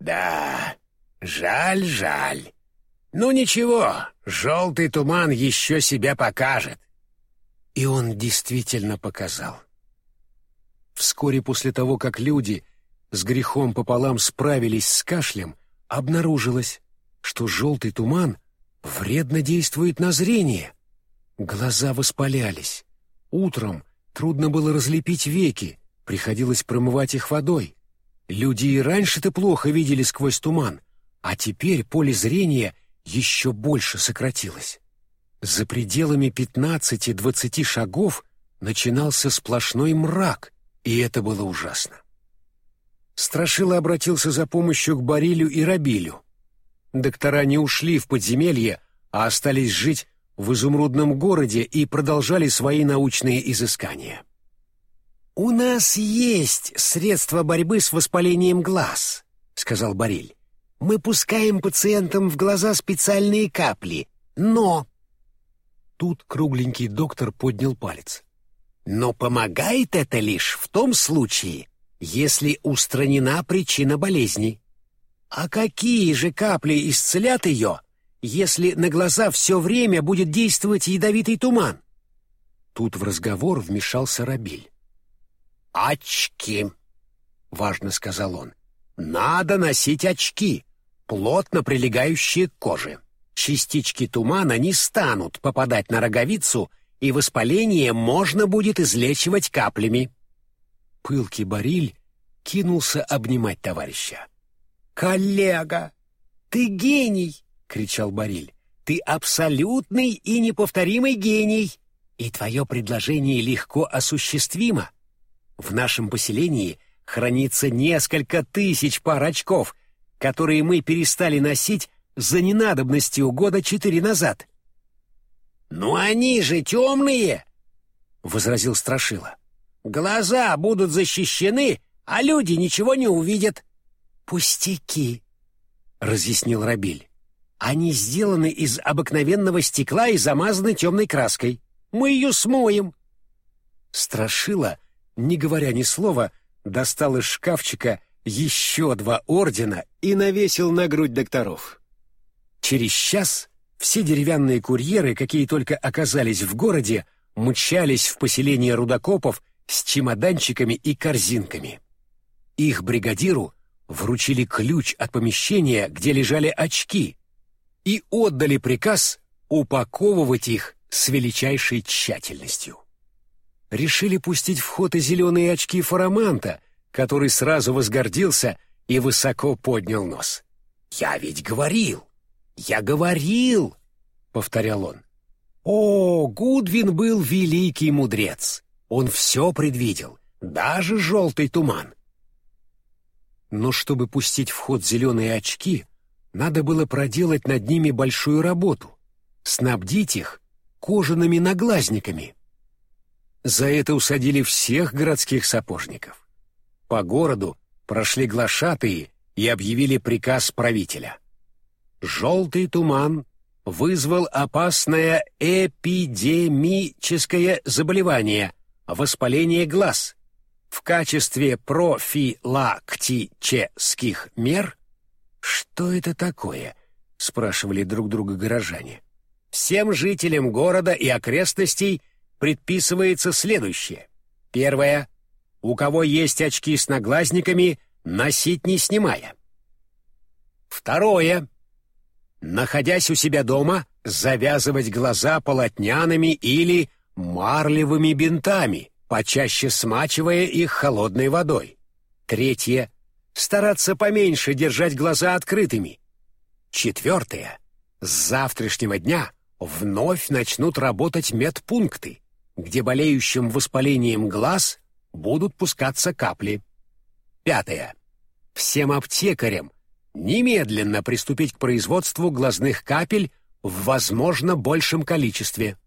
«Да, жаль, жаль. Ну ничего, желтый туман еще себя покажет». И он действительно показал. Вскоре после того, как люди с грехом пополам справились с кашлем, обнаружилось, что желтый туман вредно действует на зрение. Глаза воспалялись. Утром трудно было разлепить веки, приходилось промывать их водой. Люди и раньше-то плохо видели сквозь туман, а теперь поле зрения еще больше сократилось. За пределами пятнадцати-двадцати шагов начинался сплошной мрак, и это было ужасно. Страшила обратился за помощью к Барилю и Рабилю. Доктора не ушли в подземелье, а остались жить в изумрудном городе и продолжали свои научные изыскания. «У нас есть средства борьбы с воспалением глаз», — сказал Бариль. «Мы пускаем пациентам в глаза специальные капли, но...» Тут кругленький доктор поднял палец. «Но помогает это лишь в том случае, если устранена причина болезни. А какие же капли исцелят ее, если на глаза все время будет действовать ядовитый туман?» Тут в разговор вмешался Рабиль. «Очки», — важно сказал он. «Надо носить очки, плотно прилегающие к коже. Частички тумана не станут попадать на роговицу, и воспаление можно будет излечивать каплями». Пылкий Бариль кинулся обнимать товарища. «Коллега, ты гений!» — кричал Бариль. «Ты абсолютный и неповторимый гений, и твое предложение легко осуществимо. В нашем поселении хранится несколько тысяч пар очков, которые мы перестали носить за ненадобностью года четыре назад. «Ну они же темные!» — возразил Страшила. «Глаза будут защищены, а люди ничего не увидят». «Пустяки», — разъяснил Рабиль. «Они сделаны из обыкновенного стекла и замазаны темной краской. Мы ее смоем». Страшила не говоря ни слова, достал из шкафчика еще два ордена и навесил на грудь докторов. Через час все деревянные курьеры, какие только оказались в городе, мчались в поселение рудокопов с чемоданчиками и корзинками. Их бригадиру вручили ключ от помещения, где лежали очки, и отдали приказ упаковывать их с величайшей тщательностью решили пустить в ход и зеленые очки Фараманта, который сразу возгордился и высоко поднял нос. «Я ведь говорил! Я говорил!» — повторял он. «О, Гудвин был великий мудрец! Он все предвидел, даже желтый туман!» Но чтобы пустить в ход зеленые очки, надо было проделать над ними большую работу, снабдить их кожаными наглазниками. За это усадили всех городских сапожников. По городу прошли глашатые и объявили приказ правителя. Желтый туман вызвал опасное эпидемическое заболевание — воспаление глаз. В качестве профилактических мер «Что это такое?» — спрашивали друг друга горожане. Всем жителям города и окрестностей предписывается следующее. Первое. У кого есть очки с наглазниками, носить не снимая. Второе. Находясь у себя дома, завязывать глаза полотняными или марлевыми бинтами, почаще смачивая их холодной водой. Третье. Стараться поменьше держать глаза открытыми. Четвертое. С завтрашнего дня вновь начнут работать медпункты, где болеющим воспалением глаз будут пускаться капли. Пятое. Всем аптекарям немедленно приступить к производству глазных капель в возможно большем количестве.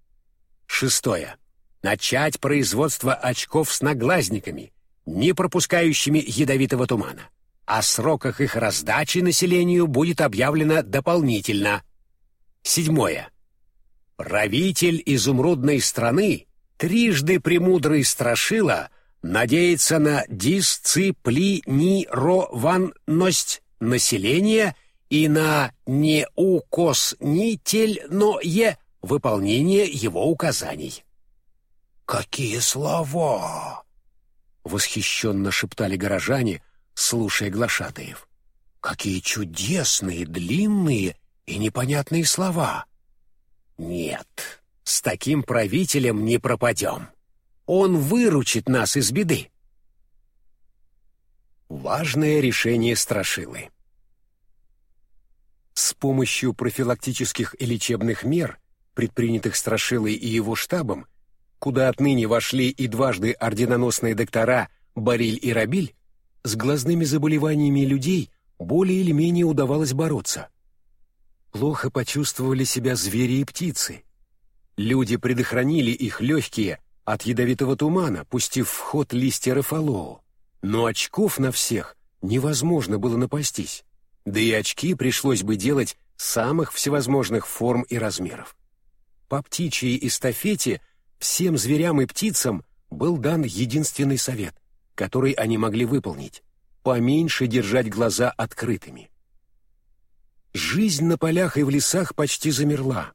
Шестое. Начать производство очков с наглазниками, не пропускающими ядовитого тумана. О сроках их раздачи населению будет объявлено дополнительно. Седьмое. Правитель изумрудной страны, трижды премудрый страшила, надеется на дисциплинированность населения и на неукоснительное выполнение его указаний. «Какие слова!» — восхищенно шептали горожане, слушая глашатаев. «Какие чудесные, длинные и непонятные слова!» «Нет, с таким правителем не пропадем. Он выручит нас из беды». Важное решение Страшилы С помощью профилактических и лечебных мер, предпринятых Страшилой и его штабом, куда отныне вошли и дважды орденоносные доктора Бариль и Рабиль, с глазными заболеваниями людей более или менее удавалось бороться. Плохо почувствовали себя звери и птицы. Люди предохранили их легкие от ядовитого тумана, пустив в ход листья рафалоу. Но очков на всех невозможно было напастись. Да и очки пришлось бы делать самых всевозможных форм и размеров. По птичьей эстафете всем зверям и птицам был дан единственный совет, который они могли выполнить — поменьше держать глаза открытыми. Жизнь на полях и в лесах почти замерла.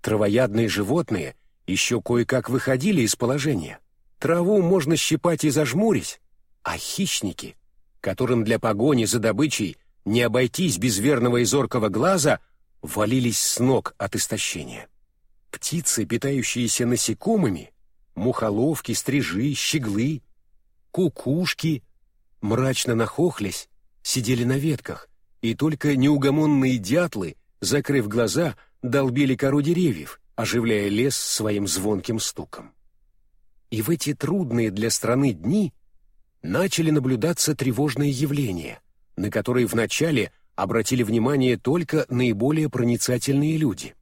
Травоядные животные еще кое-как выходили из положения. Траву можно щипать и зажмурить, а хищники, которым для погони за добычей не обойтись без верного и зоркого глаза, валились с ног от истощения. Птицы, питающиеся насекомыми, мухоловки, стрижи, щеглы, кукушки, мрачно нахохлясь, сидели на ветках, и только неугомонные дятлы, закрыв глаза, долбили кору деревьев, оживляя лес своим звонким стуком. И в эти трудные для страны дни начали наблюдаться тревожные явления, на которые вначале обратили внимание только наиболее проницательные люди.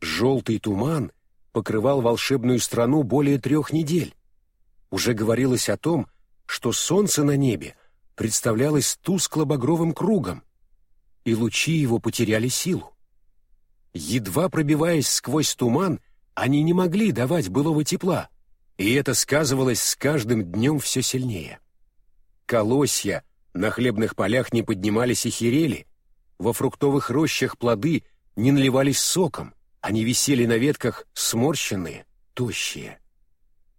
Желтый туман покрывал волшебную страну более трех недель. Уже говорилось о том, что солнце на небе представлялось тускло-багровым кругом, и лучи его потеряли силу. Едва пробиваясь сквозь туман, они не могли давать былого тепла, и это сказывалось с каждым днем все сильнее. Колосья на хлебных полях не поднимались и херели, во фруктовых рощах плоды не наливались соком, они висели на ветках сморщенные, тощие.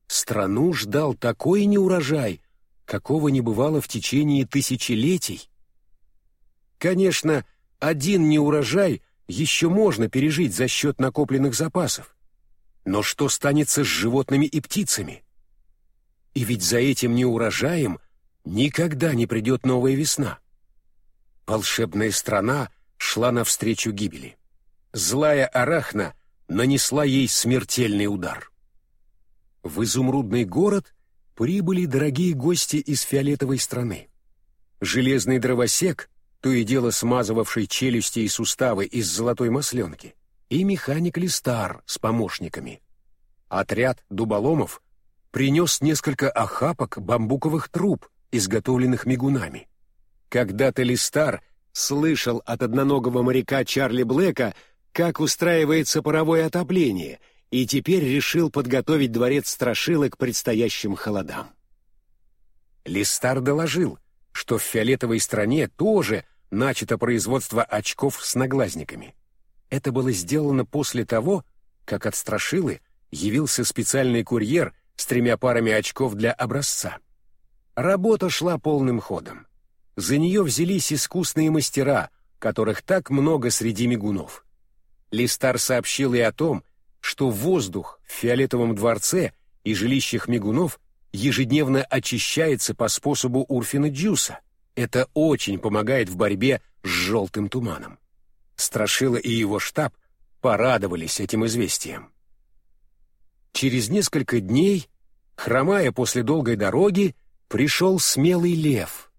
Страну ждал такой неурожай, какого не бывало в течение тысячелетий, Конечно, один неурожай еще можно пережить за счет накопленных запасов. Но что станется с животными и птицами? И ведь за этим неурожаем никогда не придет новая весна. Волшебная страна шла навстречу гибели. Злая Арахна нанесла ей смертельный удар. В изумрудный город прибыли дорогие гости из фиолетовой страны. Железный дровосек, то и дело смазывавший челюсти и суставы из золотой масленки, и механик Листар с помощниками. Отряд дуболомов принес несколько охапок бамбуковых труб, изготовленных мигунами. Когда-то Листар слышал от одноногого моряка Чарли Блэка, как устраивается паровое отопление, и теперь решил подготовить дворец Страшила к предстоящим холодам. Листар доложил — что в фиолетовой стране тоже начато производство очков с наглазниками. Это было сделано после того, как от Страшилы явился специальный курьер с тремя парами очков для образца. Работа шла полным ходом. За нее взялись искусные мастера, которых так много среди мигунов. Листар сообщил и о том, что воздух в фиолетовом дворце и жилищах мигунов ежедневно очищается по способу Урфина Джуса. Это очень помогает в борьбе с желтым туманом. Страшила и его штаб порадовались этим известием. Через несколько дней, хромая после долгой дороги, пришел смелый лев.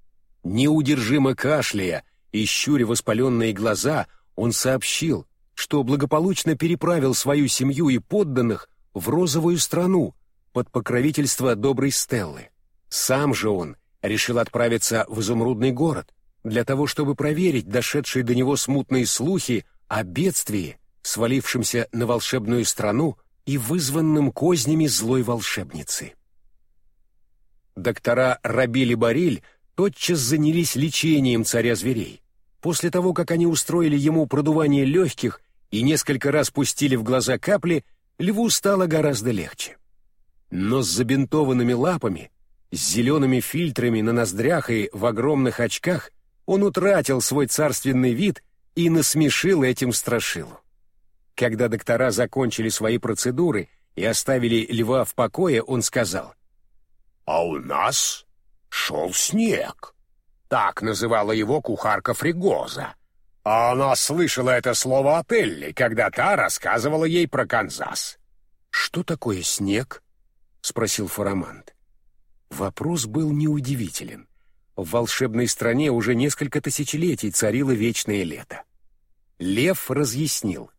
Неудержимо кашляя и щуря воспаленные глаза, он сообщил, что благополучно переправил свою семью и подданных в розовую страну, под покровительство доброй Стеллы. Сам же он решил отправиться в изумрудный город для того, чтобы проверить дошедшие до него смутные слухи о бедствии, свалившемся на волшебную страну и вызванном кознями злой волшебницы. Доктора Рабили Бариль тотчас занялись лечением царя зверей. После того, как они устроили ему продувание легких и несколько раз пустили в глаза капли, льву стало гораздо легче но с забинтованными лапами, с зелеными фильтрами на ноздрях и в огромных очках он утратил свой царственный вид и насмешил этим страшилу. Когда доктора закончили свои процедуры и оставили льва в покое, он сказал, «А у нас шел снег». Так называла его кухарка Фригоза. А она слышала это слово от Элли, когда та рассказывала ей про Канзас. «Что такое снег?» — спросил Фарамант. Вопрос был неудивителен. В волшебной стране уже несколько тысячелетий царило вечное лето. Лев разъяснил.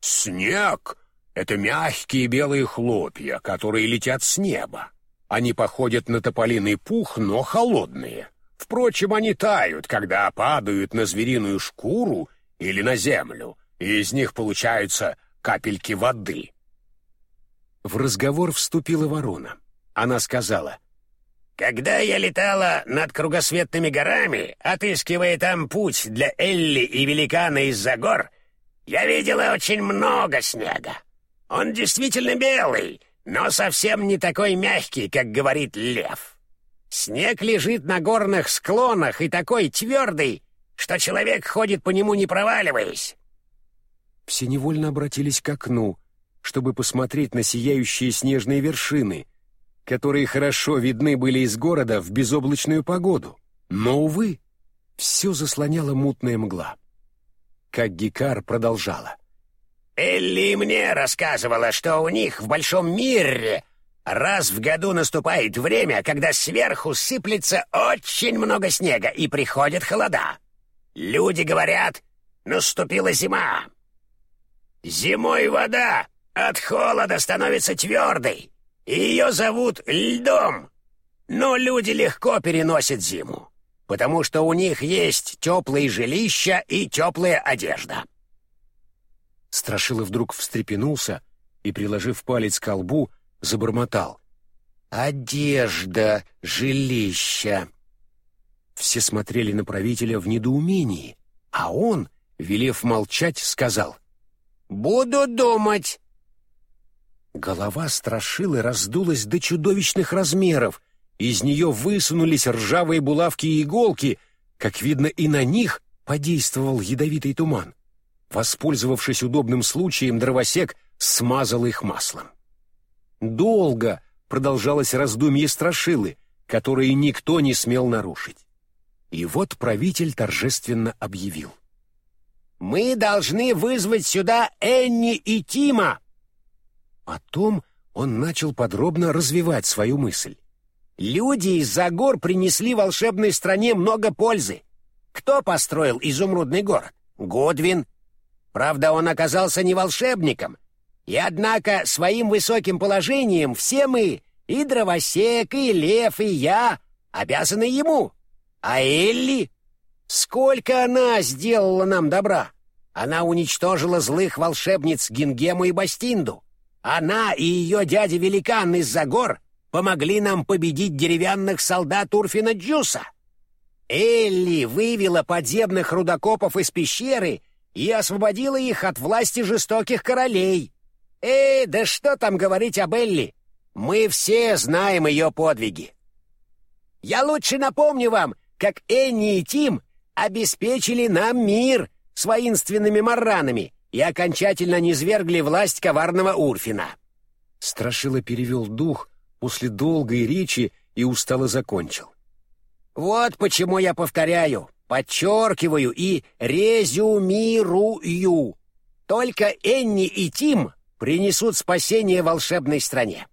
«Снег — это мягкие белые хлопья, которые летят с неба. Они походят на тополиный пух, но холодные. Впрочем, они тают, когда падают на звериную шкуру или на землю, и из них получаются капельки воды. В разговор вступила ворона. Она сказала, «Когда я летала над кругосветными горами, отыскивая там путь для Элли и великана из-за гор, я видела очень много снега. Он действительно белый, но совсем не такой мягкий, как говорит лев. Снег лежит на горных склонах и такой твердый, что человек ходит по нему не проваливаясь». Все невольно обратились к окну, чтобы посмотреть на сияющие снежные вершины, которые хорошо видны были из города в безоблачную погоду. Но, увы, все заслоняла мутная мгла. Как Гикар продолжала. «Элли мне рассказывала, что у них в большом мире раз в году наступает время, когда сверху сыплется очень много снега и приходят холода. Люди говорят, наступила зима. Зимой вода от холода становится твердой, и ее зовут льдом. Но люди легко переносят зиму, потому что у них есть теплые жилища и теплая одежда. Страшила вдруг встрепенулся и, приложив палец к лбу, забормотал. «Одежда, жилища!» Все смотрели на правителя в недоумении, а он, велев молчать, сказал. «Буду думать!» Голова страшилы раздулась до чудовищных размеров, из нее высунулись ржавые булавки и иголки, как видно, и на них подействовал ядовитый туман. Воспользовавшись удобным случаем, дровосек смазал их маслом. Долго продолжалось раздумье страшилы, которые никто не смел нарушить. И вот правитель торжественно объявил. «Мы должны вызвать сюда Энни и Тима!» Потом он начал подробно развивать свою мысль. «Люди из-за гор принесли волшебной стране много пользы. Кто построил изумрудный город? Годвин. Правда, он оказался не волшебником. И однако своим высоким положением все мы, и дровосек, и лев, и я, обязаны ему. А Элли? Сколько она сделала нам добра! Она уничтожила злых волшебниц Гингему и Бастинду. Она и ее дядя-великан из-за гор помогли нам победить деревянных солдат Урфина Джуса. Элли вывела подземных рудокопов из пещеры и освободила их от власти жестоких королей. Эй, да что там говорить об Элли? Мы все знаем ее подвиги. Я лучше напомню вам, как Энни и Тим обеспечили нам мир с воинственными марранами и окончательно низвергли власть коварного Урфина. Страшила перевел дух после долгой речи и устало закончил. Вот почему я повторяю, подчеркиваю и резюмирую. Только Энни и Тим принесут спасение волшебной стране.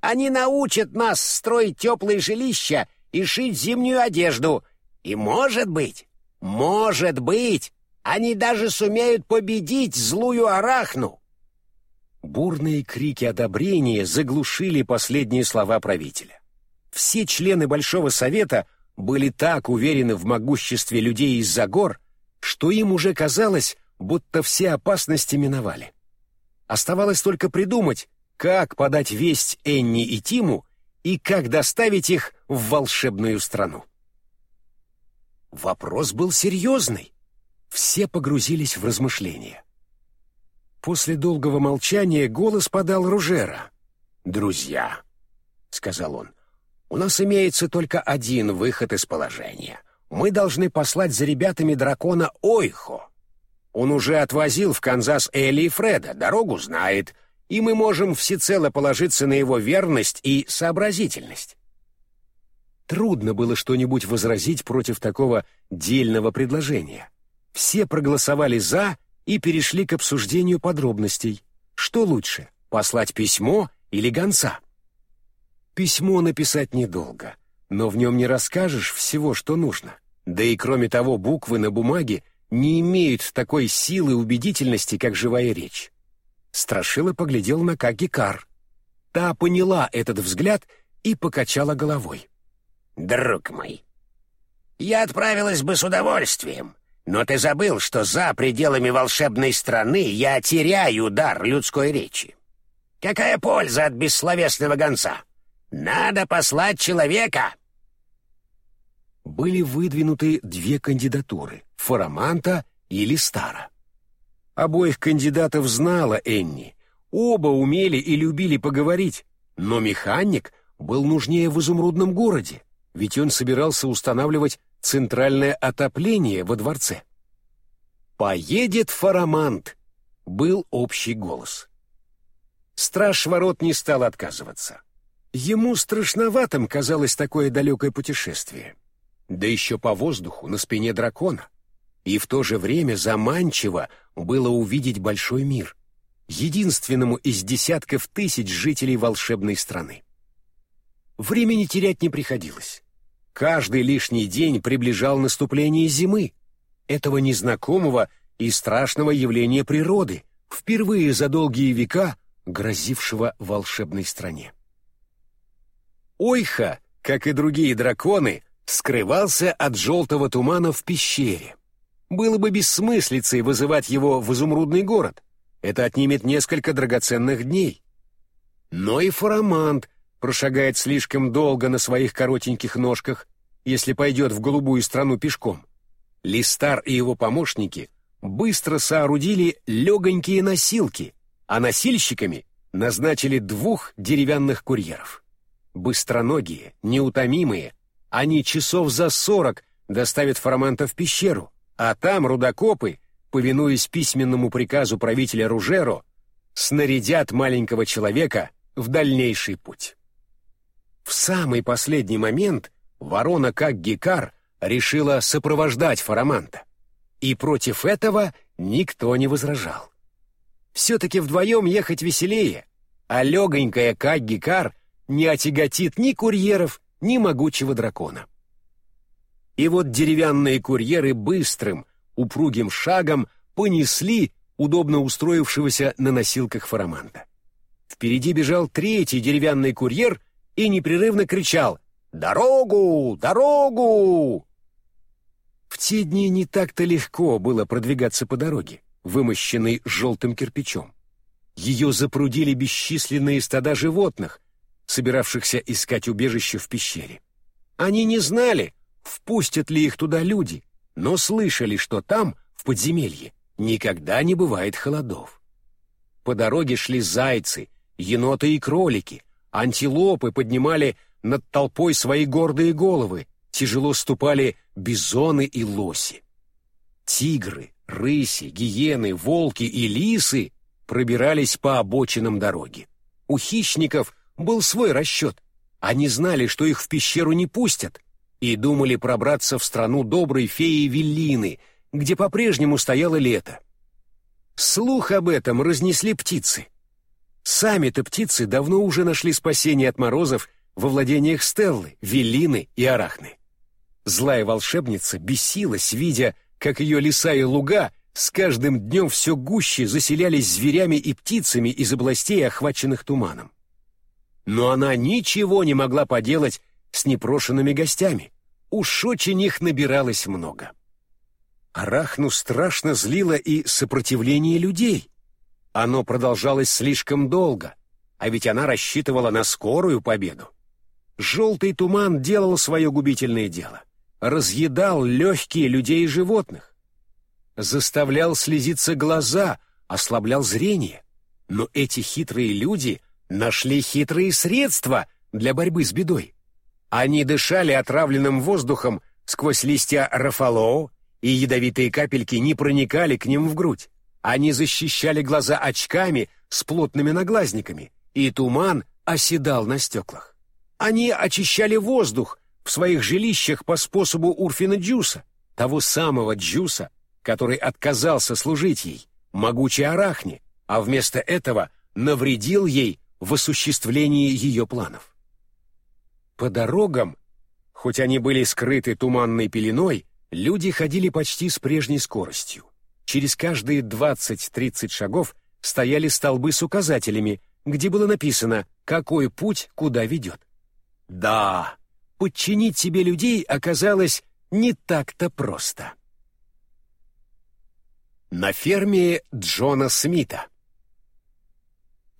Они научат нас строить теплые жилища и шить зимнюю одежду. И, может быть, может быть, они даже сумеют победить злую арахну. Бурные крики одобрения заглушили последние слова правителя. Все члены Большого Совета были так уверены в могуществе людей из-за гор, что им уже казалось, будто все опасности миновали. Оставалось только придумать, как подать весть Энни и Тиму и как доставить их в волшебную страну. Вопрос был серьезный. Все погрузились в размышления. После долгого молчания голос подал Ружера. «Друзья», — сказал он, — у нас имеется только один выход из положения. Мы должны послать за ребятами дракона Ойхо. Он уже отвозил в Канзас Элли и Фреда, дорогу знает, и мы можем всецело положиться на его верность и сообразительность. Трудно было что-нибудь возразить против такого дельного предложения. Все проголосовали «за» и перешли к обсуждению подробностей. Что лучше, послать письмо или гонца? Письмо написать недолго, но в нем не расскажешь всего, что нужно. Да и кроме того, буквы на бумаге не имеют такой силы убедительности, как живая речь. Страшила поглядел на Кагикар. Та поняла этот взгляд и покачала головой. «Друг мой, я отправилась бы с удовольствием, но ты забыл, что за пределами волшебной страны я теряю дар людской речи. Какая польза от бессловесного гонца?» Надо послать человека!» Были выдвинуты две кандидатуры — Фараманта и Листара. Обоих кандидатов знала Энни. Оба умели и любили поговорить, но механик был нужнее в изумрудном городе, ведь он собирался устанавливать центральное отопление во дворце. «Поедет Фарамант!» — был общий голос. Страж ворот не стал отказываться. Ему страшноватым казалось такое далекое путешествие. Да еще по воздуху, на спине дракона. И в то же время заманчиво было увидеть большой мир, единственному из десятков тысяч жителей волшебной страны. Времени терять не приходилось. Каждый лишний день приближал наступление зимы, этого незнакомого и страшного явления природы, впервые за долгие века грозившего волшебной стране. Ойха, как и другие драконы, скрывался от желтого тумана в пещере. Было бы бессмыслицей вызывать его в изумрудный город. Это отнимет несколько драгоценных дней. Но и Фарамант прошагает слишком долго на своих коротеньких ножках, если пойдет в голубую страну пешком. Листар и его помощники быстро соорудили легонькие носилки, а носильщиками назначили двух деревянных курьеров. Быстроногие, неутомимые, они часов за сорок доставят Фараманта в пещеру, а там рудокопы, повинуясь письменному приказу правителя Ружеро, снарядят маленького человека в дальнейший путь. В самый последний момент ворона, как гекар, решила сопровождать Фараманта. И против этого никто не возражал. Все-таки вдвоем ехать веселее, а легонькая, как гекар, не отяготит ни курьеров, ни могучего дракона. И вот деревянные курьеры быстрым, упругим шагом понесли удобно устроившегося на носилках фараманта. Впереди бежал третий деревянный курьер и непрерывно кричал «Дорогу! Дорогу!». В те дни не так-то легко было продвигаться по дороге, вымощенной желтым кирпичом. Ее запрудили бесчисленные стада животных, собиравшихся искать убежище в пещере. Они не знали, впустят ли их туда люди, но слышали, что там, в подземелье, никогда не бывает холодов. По дороге шли зайцы, еноты и кролики, антилопы поднимали над толпой свои гордые головы, тяжело ступали бизоны и лоси. Тигры, рыси, гиены, волки и лисы пробирались по обочинам дороги. У хищников был свой расчет. Они знали, что их в пещеру не пустят, и думали пробраться в страну доброй феи Веллины, где по-прежнему стояло лето. Слух об этом разнесли птицы. Сами-то птицы давно уже нашли спасение от морозов во владениях Стеллы, Веллины и Арахны. Злая волшебница бесилась, видя, как ее леса и луга с каждым днем все гуще заселялись зверями и птицами из областей, охваченных туманом. Но она ничего не могла поделать с непрошенными гостями. Уж очень их набиралось много. Арахну страшно злило и сопротивление людей. Оно продолжалось слишком долго, а ведь она рассчитывала на скорую победу. Желтый туман делал свое губительное дело. Разъедал легкие людей и животных. Заставлял слезиться глаза, ослаблял зрение. Но эти хитрые люди нашли хитрые средства для борьбы с бедой. Они дышали отравленным воздухом сквозь листья рафалоо, и ядовитые капельки не проникали к ним в грудь. Они защищали глаза очками с плотными наглазниками, и туман оседал на стеклах. Они очищали воздух в своих жилищах по способу Урфина Джуса, того самого Джуса, который отказался служить ей, могучей арахне, а вместо этого навредил ей в осуществлении ее планов. По дорогам, хоть они были скрыты туманной пеленой, люди ходили почти с прежней скоростью. Через каждые 20-30 шагов стояли столбы с указателями, где было написано, какой путь куда ведет. Да, подчинить себе людей оказалось не так-то просто. На ферме Джона Смита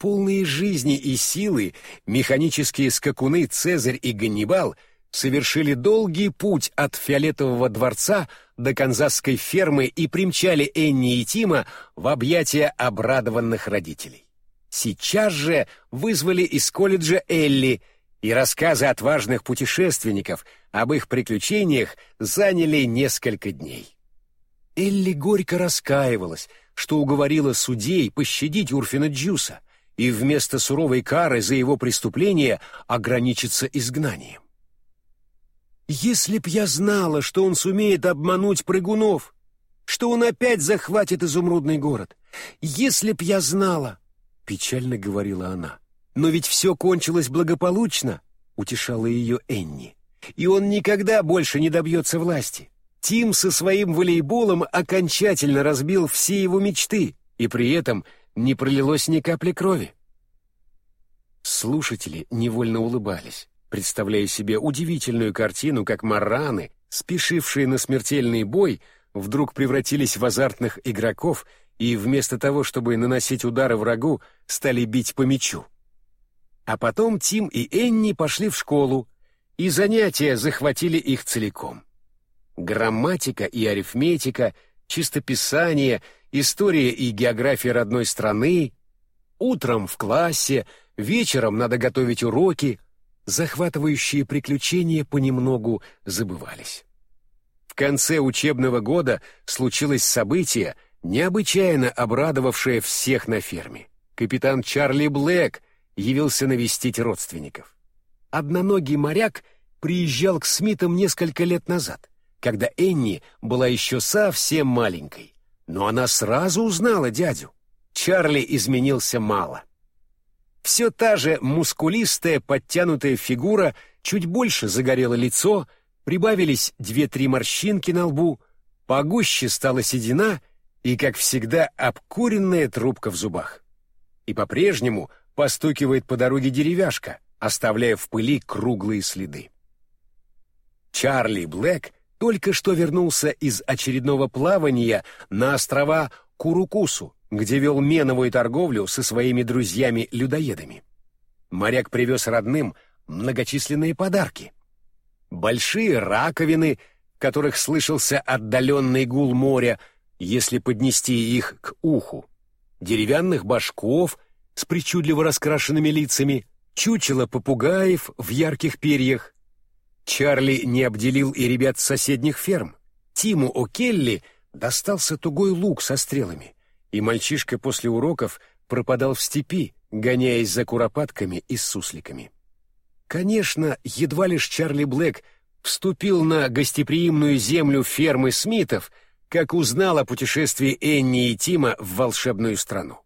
Полные жизни и силы, механические скакуны Цезарь и Ганнибал совершили долгий путь от Фиолетового дворца до канзасской фермы и примчали Энни и Тима в объятия обрадованных родителей. Сейчас же вызвали из колледжа Элли, и рассказы отважных путешественников об их приключениях заняли несколько дней. Элли горько раскаивалась, что уговорила судей пощадить Урфина Джуса — и вместо суровой кары за его преступление ограничиться изгнанием. Если б я знала, что он сумеет обмануть прыгунов, что он опять захватит изумрудный город, если б я знала, — печально говорила она. Но ведь все кончилось благополучно, — утешала ее Энни, и он никогда больше не добьется власти. Тим со своим волейболом окончательно разбил все его мечты, и при этом — не пролилось ни капли крови. Слушатели невольно улыбались, представляя себе удивительную картину, как мараны, спешившие на смертельный бой, вдруг превратились в азартных игроков и вместо того, чтобы наносить удары врагу, стали бить по мячу. А потом Тим и Энни пошли в школу, и занятия захватили их целиком. Грамматика и арифметика, чистописание — история и география родной страны, утром в классе, вечером надо готовить уроки, захватывающие приключения понемногу забывались. В конце учебного года случилось событие, необычайно обрадовавшее всех на ферме. Капитан Чарли Блэк явился навестить родственников. одноногий моряк приезжал к Смитам несколько лет назад, когда Энни была еще совсем маленькой. Но она сразу узнала дядю. Чарли изменился мало. Все та же мускулистая, подтянутая фигура, чуть больше загорело лицо, прибавились две-три морщинки на лбу, погуще стала седина и, как всегда, обкуренная трубка в зубах. И по-прежнему постукивает по дороге деревяшка, оставляя в пыли круглые следы. Чарли Блэк только что вернулся из очередного плавания на острова Курукусу, где вел меновую торговлю со своими друзьями-людоедами. Моряк привез родным многочисленные подарки. Большие раковины, которых слышался отдаленный гул моря, если поднести их к уху, деревянных башков с причудливо раскрашенными лицами, чучело попугаев в ярких перьях. Чарли не обделил и ребят с соседних ферм. Тиму О'Келли достался тугой лук со стрелами — и мальчишка после уроков пропадал в степи, гоняясь за куропатками и сусликами. Конечно, едва лишь Чарли Блэк вступил на гостеприимную землю фермы Смитов, как узнал о путешествии Энни и Тима в волшебную страну.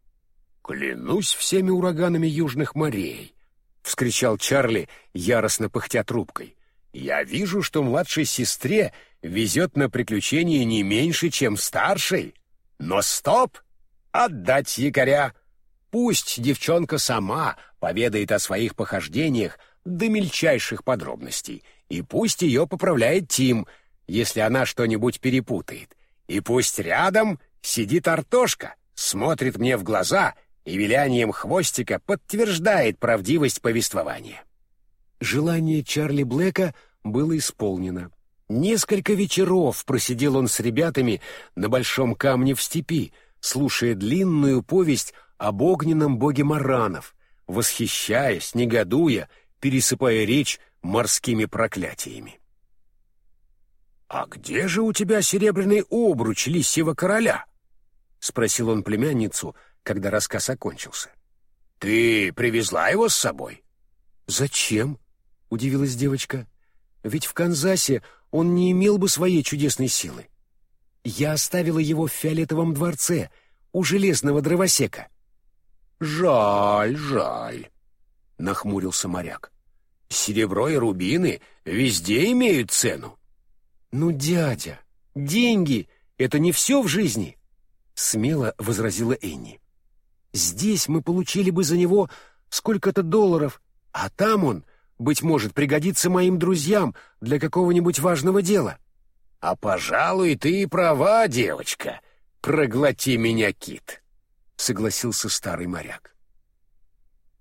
«Клянусь всеми ураганами южных морей!» — вскричал Чарли, яростно пыхтя трубкой. «Я вижу, что младшей сестре везет на приключения не меньше, чем старшей. Но стоп! отдать якоря. Пусть девчонка сама поведает о своих похождениях до мельчайших подробностей, и пусть ее поправляет Тим, если она что-нибудь перепутает. И пусть рядом сидит Артошка, смотрит мне в глаза и вилянием хвостика подтверждает правдивость повествования. Желание Чарли Блэка было исполнено. Несколько вечеров просидел он с ребятами на большом камне в степи, слушая длинную повесть об огненном боге Маранов, восхищаясь, негодуя, пересыпая речь морскими проклятиями. «А где же у тебя серебряный обруч лисьего короля?» — спросил он племянницу, когда рассказ окончился. «Ты привезла его с собой?» «Зачем?» — удивилась девочка. «Ведь в Канзасе он не имел бы своей чудесной силы. Я оставила его в фиолетовом дворце, у железного дровосека. «Жаль, жаль», — нахмурился моряк. «Серебро и рубины везде имеют цену». «Ну, дядя, деньги — это не все в жизни», — смело возразила Энни. «Здесь мы получили бы за него сколько-то долларов, а там он, быть может, пригодится моим друзьям для какого-нибудь важного дела». «А, пожалуй, ты и права, девочка. Проглоти меня, кит», — согласился старый моряк.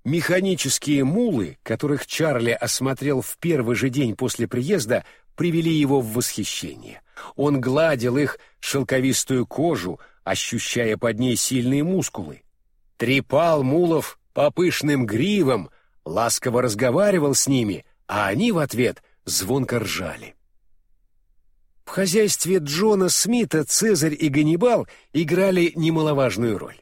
Механические мулы, которых Чарли осмотрел в первый же день после приезда, привели его в восхищение. Он гладил их шелковистую кожу, ощущая под ней сильные мускулы. Трепал мулов по пышным гривам, ласково разговаривал с ними, а они в ответ звонко ржали. В хозяйстве Джона Смита Цезарь и Ганнибал играли немаловажную роль.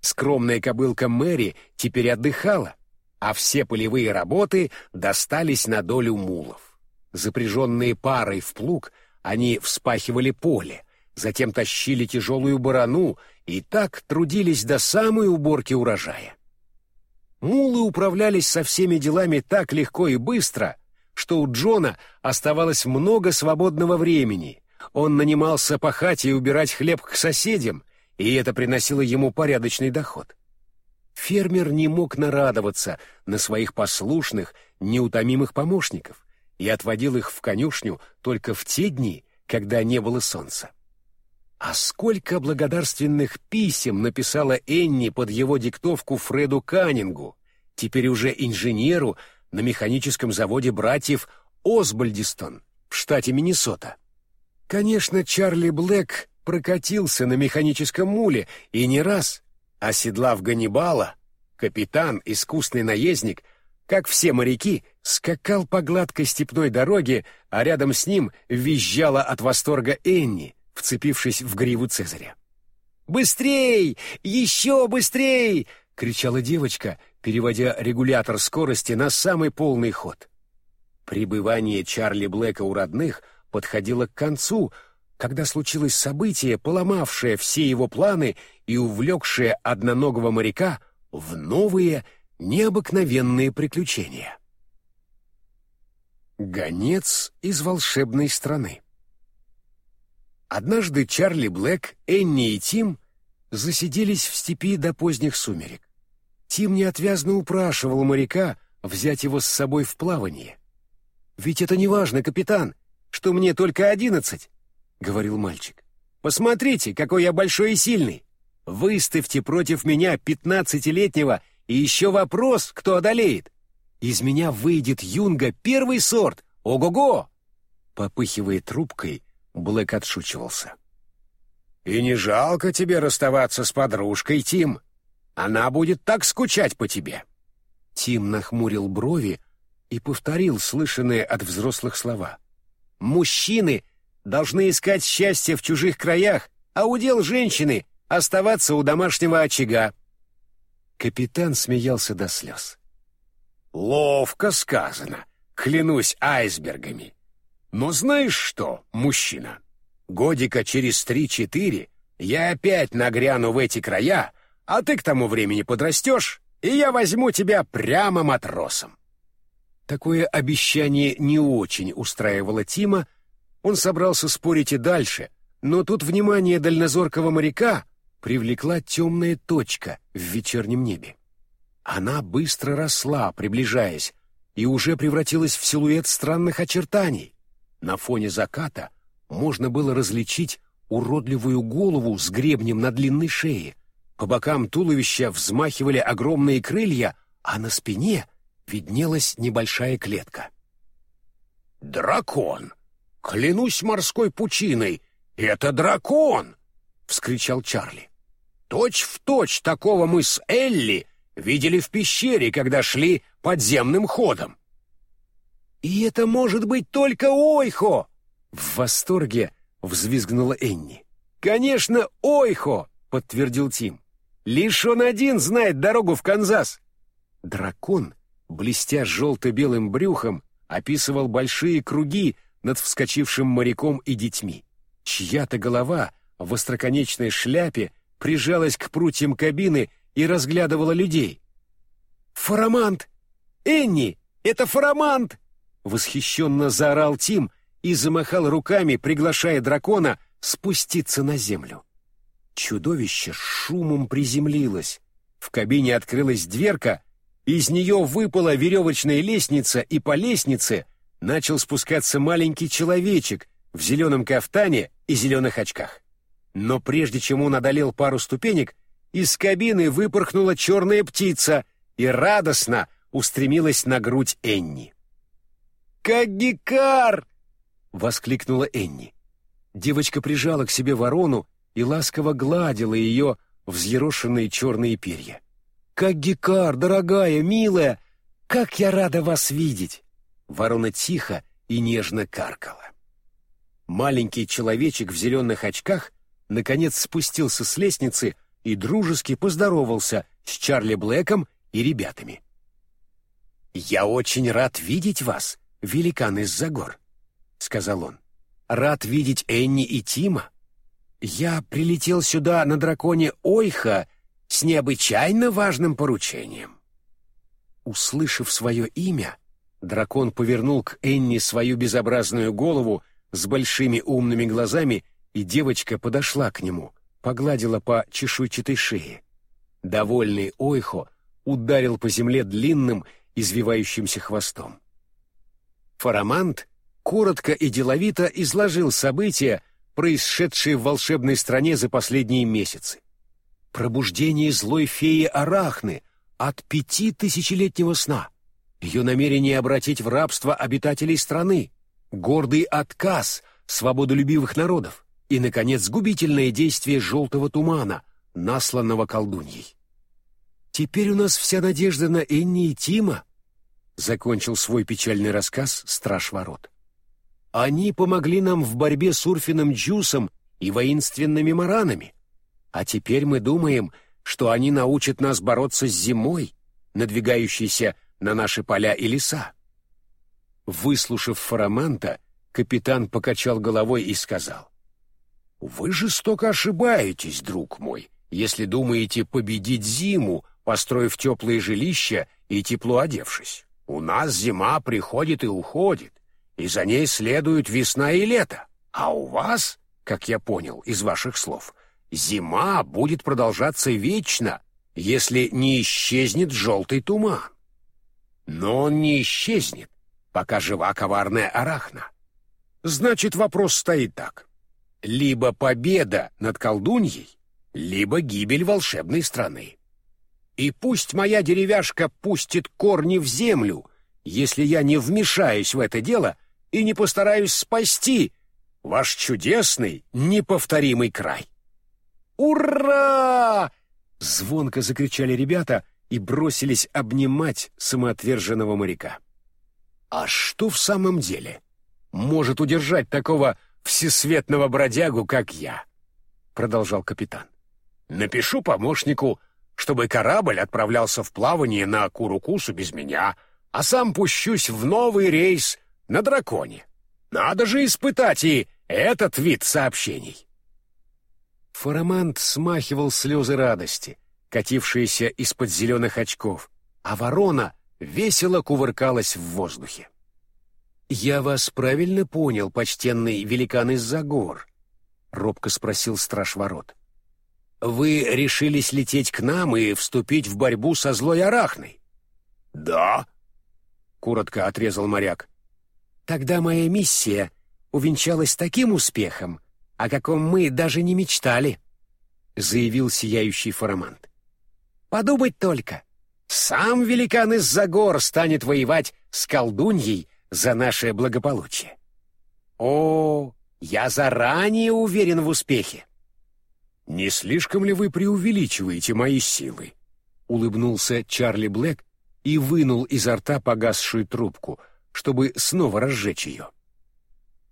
Скромная кобылка Мэри теперь отдыхала, а все полевые работы достались на долю мулов. Запряженные парой в плуг, они вспахивали поле, затем тащили тяжелую барану и так трудились до самой уборки урожая. Мулы управлялись со всеми делами так легко и быстро — что у Джона оставалось много свободного времени. Он нанимался пахать и убирать хлеб к соседям, и это приносило ему порядочный доход. Фермер не мог нарадоваться на своих послушных, неутомимых помощников и отводил их в конюшню только в те дни, когда не было солнца. А сколько благодарственных писем написала Энни под его диктовку Фреду Каннингу, теперь уже инженеру, на механическом заводе братьев Осбальдистон в штате Миннесота. Конечно, Чарли Блэк прокатился на механическом муле и не раз, оседлав Ганнибала, капитан, искусный наездник, как все моряки, скакал по гладкой степной дороге, а рядом с ним визжала от восторга Энни, вцепившись в гриву Цезаря. «Быстрей! Еще быстрей!» — кричала девочка, переводя регулятор скорости на самый полный ход. Пребывание Чарли Блэка у родных подходило к концу, когда случилось событие, поломавшее все его планы и увлекшее одноногого моряка в новые необыкновенные приключения. Гонец из волшебной страны Однажды Чарли Блэк, Энни и Тим засиделись в степи до поздних сумерек. Тим неотвязно упрашивал моряка взять его с собой в плавание. «Ведь это не важно, капитан, что мне только одиннадцать», — говорил мальчик. «Посмотрите, какой я большой и сильный. Выставьте против меня пятнадцатилетнего, и еще вопрос, кто одолеет. Из меня выйдет юнга первый сорт. Ого-го!» Попыхивая трубкой, Блэк отшучивался. «И не жалко тебе расставаться с подружкой, Тим? Она будет так скучать по тебе!» Тим нахмурил брови и повторил слышанные от взрослых слова. «Мужчины должны искать счастье в чужих краях, а удел женщины — оставаться у домашнего очага». Капитан смеялся до слез. «Ловко сказано, клянусь айсбергами. Но знаешь что, мужчина, годика через три-четыре я опять нагряну в эти края, а ты к тому времени подрастешь, и я возьму тебя прямо матросом. Такое обещание не очень устраивало Тима, он собрался спорить и дальше, но тут внимание дальнозоркого моряка привлекла темная точка в вечернем небе. Она быстро росла, приближаясь, и уже превратилась в силуэт странных очертаний. На фоне заката можно было различить уродливую голову с гребнем на длинной шее. По бокам туловища взмахивали огромные крылья, а на спине виднелась небольшая клетка. «Дракон! Клянусь морской пучиной, это дракон!» — вскричал Чарли. «Точь в точь такого мы с Элли видели в пещере, когда шли подземным ходом. «И это может быть только Ойхо!» В восторге взвизгнула Энни. «Конечно, Ойхо!» — подтвердил Тим. «Лишь он один знает дорогу в Канзас!» Дракон, блестя желто-белым брюхом, описывал большие круги над вскочившим моряком и детьми. Чья-то голова в остроконечной шляпе прижалась к прутьям кабины и разглядывала людей. «Фарамант! Энни, это Фарамант!» Восхищенно заорал Тим и замахал руками, приглашая дракона спуститься на землю. Чудовище шумом приземлилось. В кабине открылась дверка, из нее выпала веревочная лестница, и по лестнице начал спускаться маленький человечек в зеленом кафтане и зеленых очках. Но прежде чем он одолел пару ступенек, из кабины выпорхнула черная птица и радостно устремилась на грудь Энни. «Кагикар!» — воскликнула Энни. Девочка прижала к себе ворону и ласково гладила ее взъерошенные черные перья. «Кагикар, дорогая, милая, как я рада вас видеть!» Ворона тихо и нежно каркала. Маленький человечек в зеленых очках наконец спустился с лестницы и дружески поздоровался с Чарли Блэком и ребятами. «Я очень рад видеть вас», великан из-за гор», — сказал он. «Рад видеть Энни и Тима. Я прилетел сюда на драконе Ойха с необычайно важным поручением». Услышав свое имя, дракон повернул к Энни свою безобразную голову с большими умными глазами, и девочка подошла к нему, погладила по чешуйчатой шее. Довольный Ойхо ударил по земле длинным, извивающимся хвостом. Фарамант коротко и деловито изложил события, происшедшие в волшебной стране за последние месяцы. Пробуждение злой феи Арахны от пяти тысячелетнего сна, ее намерение обратить в рабство обитателей страны, гордый отказ свободолюбивых народов и, наконец, губительное действие желтого тумана, насланного колдуньей. Теперь у нас вся надежда на Энни и Тима, закончил свой печальный рассказ страж ворот. Они помогли нам в борьбе с Урфином Джусом и воинственными маранами. А теперь мы думаем, что они научат нас бороться с зимой, надвигающейся на наши поля и леса. Выслушав Фараманта, капитан покачал головой и сказал. «Вы жестоко ошибаетесь, друг мой, если думаете победить зиму, построив теплые жилища и тепло одевшись. У нас зима приходит и уходит, и за ней следуют весна и лето. А у вас, как я понял из ваших слов, зима будет продолжаться вечно, если не исчезнет желтый туман. Но он не исчезнет, пока жива коварная арахна. Значит, вопрос стоит так. Либо победа над колдуньей, либо гибель волшебной страны. И пусть моя деревяшка пустит корни в землю, если я не вмешаюсь в это дело и не постараюсь спасти ваш чудесный, неповторимый край. «Ура!» — звонко закричали ребята и бросились обнимать самоотверженного моряка. «А что в самом деле может удержать такого всесветного бродягу, как я?» — продолжал капитан. «Напишу помощнику, чтобы корабль отправлялся в плавание на Курукусу без меня, а сам пущусь в новый рейс на драконе. Надо же испытать и этот вид сообщений». Фарамант смахивал слезы радости, катившиеся из-под зеленых очков, а ворона весело кувыркалась в воздухе. «Я вас правильно понял, почтенный великан из-за гор?» — робко спросил страж ворот. «Вы решились лететь к нам и вступить в борьбу со злой арахной?» «Да», — коротко отрезал моряк. «Тогда моя миссия увенчалась таким успехом, о каком мы даже не мечтали», — заявил сияющий фарамант. «Подумать только, сам великан из-за гор станет воевать с колдуньей за наше благополучие. О, я заранее уверен в успехе. Не слишком ли вы преувеличиваете мои силы? Улыбнулся Чарли Блэк и вынул изо рта погасшую трубку, чтобы снова разжечь ее.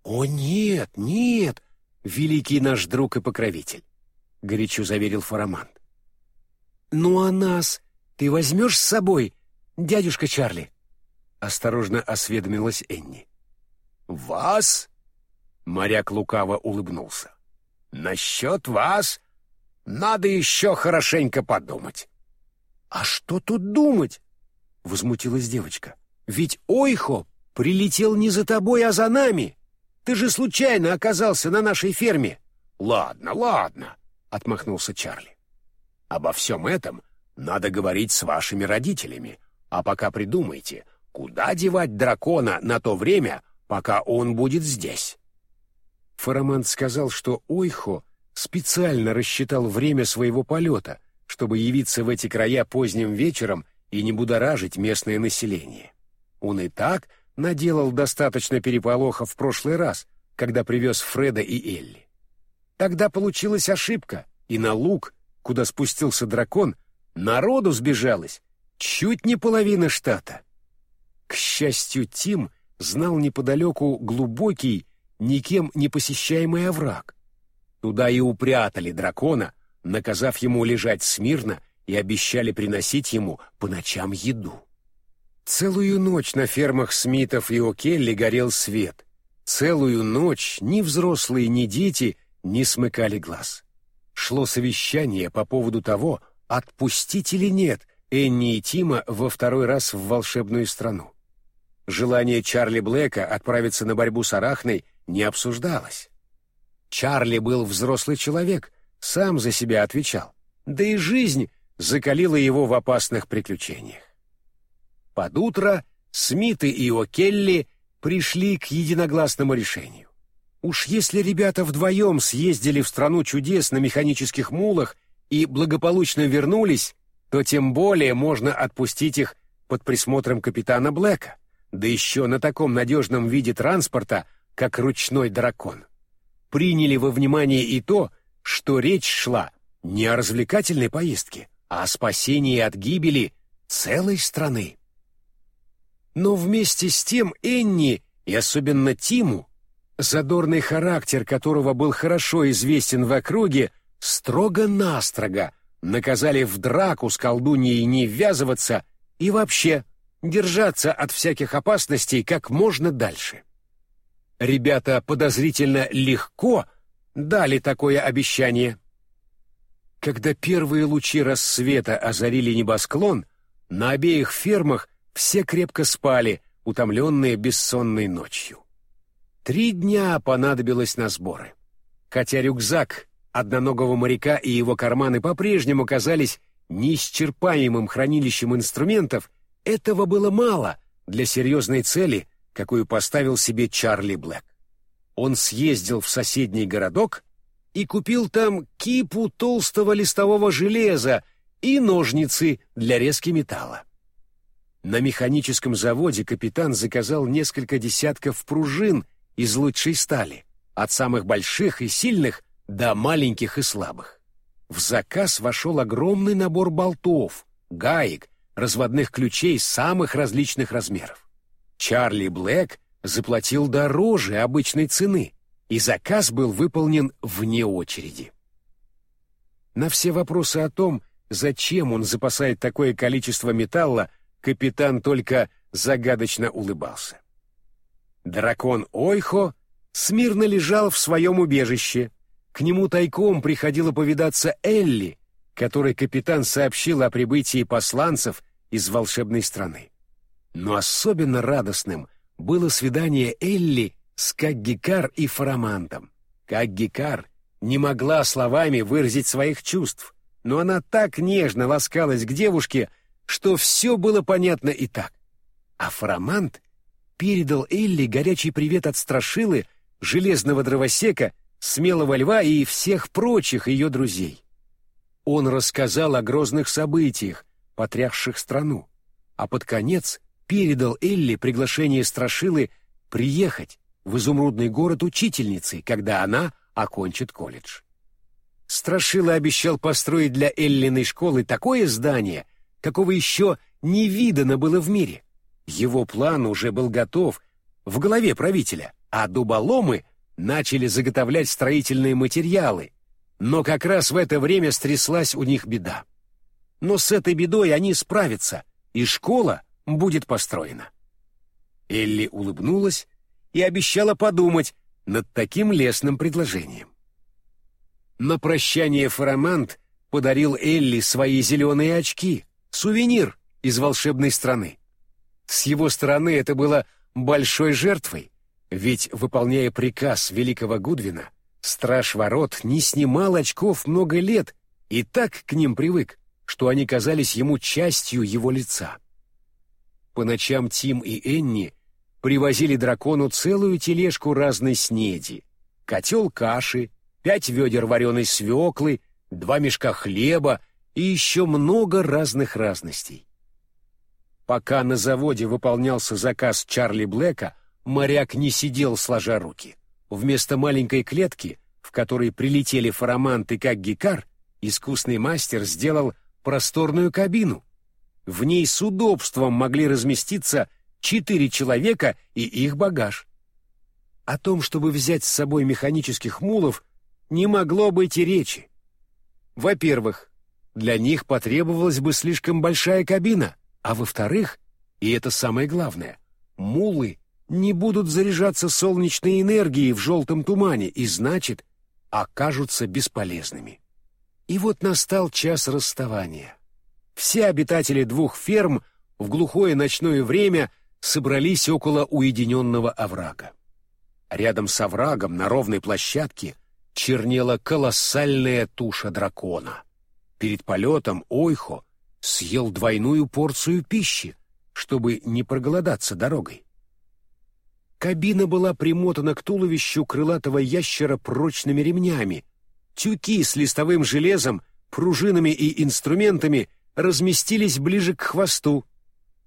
«О, нет, нет, великий наш друг и покровитель!» — горячо заверил Фарамант. «Ну а нас ты возьмешь с собой, дядюшка Чарли?» — осторожно осведомилась Энни. «Вас?» — моряк лукаво улыбнулся. «Насчет вас надо еще хорошенько подумать». «А что тут думать?» — возмутилась девочка. «Ведь Ойхо прилетел не за тобой, а за нами. Ты же случайно оказался на нашей ферме». «Ладно, ладно», — отмахнулся Чарли. «Обо всем этом надо говорить с вашими родителями, а пока придумайте, куда девать дракона на то время, пока он будет здесь. Фарамант сказал, что Ойхо специально рассчитал время своего полета, чтобы явиться в эти края поздним вечером и не будоражить местное население. Он и так наделал достаточно переполоха в прошлый раз, когда привез Фреда и Элли. Тогда получилась ошибка, и на луг, куда спустился дракон, Народу сбежалось чуть не половина штата. К счастью, Тим знал неподалеку глубокий, никем не посещаемый овраг. Туда и упрятали дракона, наказав ему лежать смирно и обещали приносить ему по ночам еду. Целую ночь на фермах Смитов и О'Келли горел свет. Целую ночь ни взрослые, ни дети не смыкали глаз. Шло совещание по поводу того, отпустить или нет Энни и Тима во второй раз в волшебную страну. Желание Чарли Блэка отправиться на борьбу с Арахной не обсуждалось. Чарли был взрослый человек, сам за себя отвечал, да и жизнь закалила его в опасных приключениях. Под утро Смиты и О'Келли пришли к единогласному решению. Уж если ребята вдвоем съездили в страну чудес на механических мулах и благополучно вернулись, то тем более можно отпустить их под присмотром капитана Блэка, да еще на таком надежном виде транспорта, как ручной дракон. Приняли во внимание и то, что речь шла не о развлекательной поездке, а о спасении от гибели целой страны. Но вместе с тем Энни и особенно Тиму, задорный характер которого был хорошо известен в округе, строго-настрого наказали в драку с колдуньей не ввязываться и вообще держаться от всяких опасностей как можно дальше. Ребята подозрительно легко дали такое обещание. Когда первые лучи рассвета озарили небосклон, на обеих фермах все крепко спали, утомленные бессонной ночью. Три дня понадобилось на сборы. Хотя рюкзак одноногого моряка и его карманы по-прежнему казались неисчерпаемым хранилищем инструментов, этого было мало для серьезной цели, какую поставил себе Чарли Блэк. Он съездил в соседний городок и купил там кипу толстого листового железа и ножницы для резки металла. На механическом заводе капитан заказал несколько десятков пружин из лучшей стали, от самых больших и сильных до маленьких и слабых. В заказ вошел огромный набор болтов, гаек, разводных ключей самых различных размеров. Чарли Блэк заплатил дороже обычной цены, и заказ был выполнен вне очереди. На все вопросы о том, зачем он запасает такое количество металла, капитан только загадочно улыбался. Дракон Ойхо смирно лежал в своем убежище. К нему тайком приходила повидаться Элли, которой капитан сообщил о прибытии посланцев из волшебной страны. Но особенно радостным было свидание Элли с Каггикар и Фарамантом. Каггикар не могла словами выразить своих чувств, но она так нежно ласкалась к девушке, что все было понятно и так. А Фарамант передал Элли горячий привет от Страшилы, Железного Дровосека, Смелого Льва и всех прочих ее друзей. Он рассказал о грозных событиях, потрясших страну, а под конец передал Элли приглашение Страшилы приехать в изумрудный город учительницы, когда она окончит колледж. Страшила обещал построить для Эллиной школы такое здание, какого еще не видано было в мире. Его план уже был готов в голове правителя, а дуболомы начали заготовлять строительные материалы, но как раз в это время стряслась у них беда. Но с этой бедой они справятся, и школа будет построена. Элли улыбнулась и обещала подумать над таким лестным предложением. На прощание Фарамант подарил Элли свои зеленые очки, сувенир из волшебной страны. С его стороны это было большой жертвой, ведь, выполняя приказ великого Гудвина, страж ворот не снимал очков много лет и так к ним привык, что они казались ему частью его лица. По ночам Тим и Энни привозили дракону целую тележку разной снеди, котел каши, пять ведер вареной свеклы, два мешка хлеба и еще много разных разностей. Пока на заводе выполнялся заказ Чарли Блэка, моряк не сидел сложа руки. Вместо маленькой клетки, в которой прилетели фараманты как гикар, искусный мастер сделал просторную кабину. В ней с удобством могли разместиться четыре человека и их багаж. О том, чтобы взять с собой механических мулов, не могло быть и речи. Во-первых, для них потребовалась бы слишком большая кабина, а во-вторых, и это самое главное, мулы не будут заряжаться солнечной энергией в желтом тумане и, значит, окажутся бесполезными. И вот настал час расставания. Все обитатели двух ферм в глухое ночное время собрались около уединенного оврага. Рядом с оврагом на ровной площадке чернела колоссальная туша дракона. Перед полетом Ойхо съел двойную порцию пищи, чтобы не проголодаться дорогой. Кабина была примотана к туловищу крылатого ящера прочными ремнями, Тюки с листовым железом, пружинами и инструментами разместились ближе к хвосту.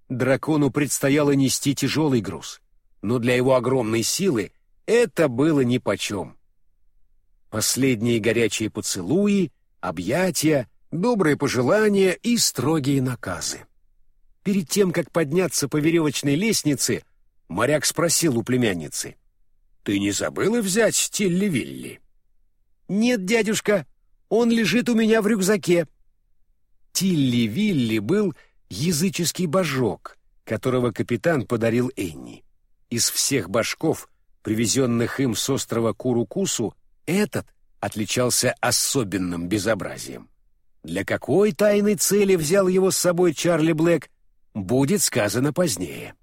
Дракону предстояло нести тяжелый груз, но для его огромной силы это было нипочем. Последние горячие поцелуи, объятия, добрые пожелания и строгие наказы. Перед тем, как подняться по веревочной лестнице, моряк спросил у племянницы, «Ты не забыла взять Тилли-Вилли?» «Нет, дядюшка, он лежит у меня в рюкзаке». Тилли-Вилли был языческий божок, которого капитан подарил Энни. Из всех башков, привезенных им с острова Курукусу, этот отличался особенным безобразием. Для какой тайной цели взял его с собой Чарли Блэк, будет сказано позднее.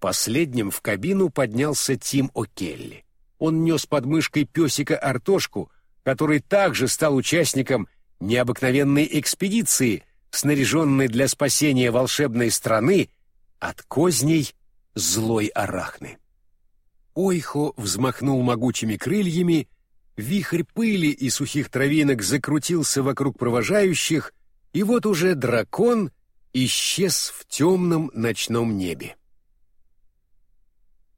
Последним в кабину поднялся Тим О'Келли. Он нес под мышкой песика Артошку, который также стал участником необыкновенной экспедиции, снаряженной для спасения волшебной страны от козней злой арахны. Ойхо взмахнул могучими крыльями, вихрь пыли и сухих травинок закрутился вокруг провожающих, и вот уже дракон исчез в темном ночном небе.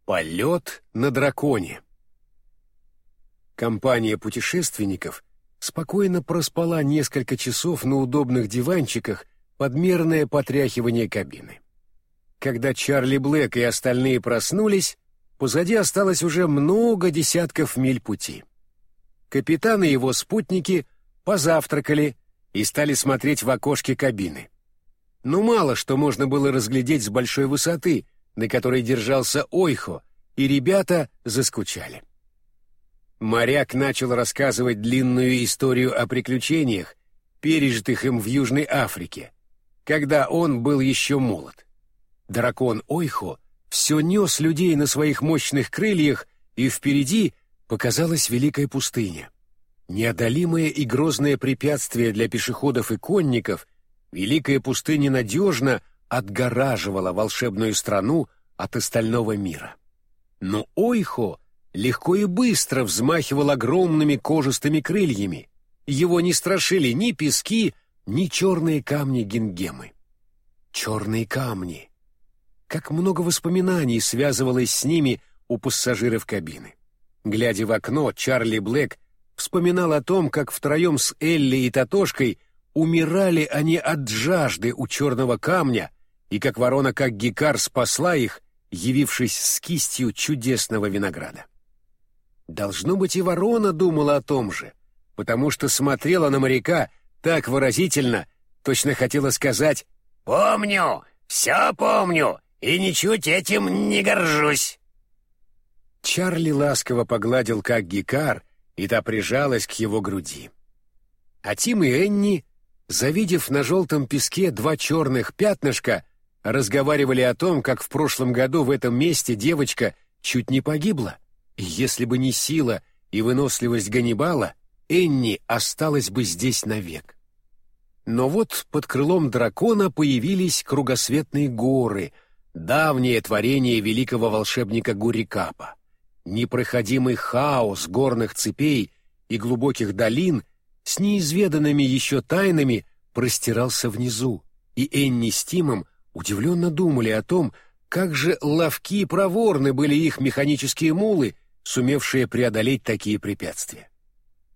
Полет на драконе Компания путешественников спокойно проспала несколько часов на удобных диванчиках под мерное потряхивание кабины. Когда Чарли Блэк и остальные проснулись, позади осталось уже много десятков миль пути. Капитан и его спутники позавтракали и стали смотреть в окошки кабины. Но мало что можно было разглядеть с большой высоты, на которой держался Ойхо, и ребята заскучали. Моряк начал рассказывать длинную историю о приключениях, пережитых им в Южной Африке, когда он был еще молод. Дракон Ойхо все нес людей на своих мощных крыльях, и впереди показалась великая пустыня. Неодолимое и грозное препятствие для пешеходов и конников, великая пустыня надежно отгораживала волшебную страну от остального мира. Но Ойхо легко и быстро взмахивал огромными кожистыми крыльями. Его не страшили ни пески, ни черные камни Гингемы. Черные камни. Как много воспоминаний связывалось с ними у пассажиров кабины. Глядя в окно, Чарли Блэк вспоминал о том, как втроем с Элли и Татошкой умирали они от жажды у черного камня, и как ворона, как гикар спасла их, явившись с кистью чудесного винограда. Должно быть, и ворона думала о том же, потому что смотрела на моряка так выразительно, точно хотела сказать «Помню, все помню, и ничуть этим не горжусь». Чарли ласково погладил как гикар, и та прижалась к его груди. А Тим и Энни, завидев на желтом песке два черных пятнышка, разговаривали о том, как в прошлом году в этом месте девочка чуть не погибла. Если бы не сила и выносливость Ганнибала, Энни осталась бы здесь навек. Но вот под крылом дракона появились кругосветные горы, давнее творение великого волшебника Гурикапа. Непроходимый хаос горных цепей и глубоких долин с неизведанными еще тайнами простирался внизу, и Энни с Тимом удивленно думали о том, как же ловки и проворны были их механические мулы, сумевшие преодолеть такие препятствия.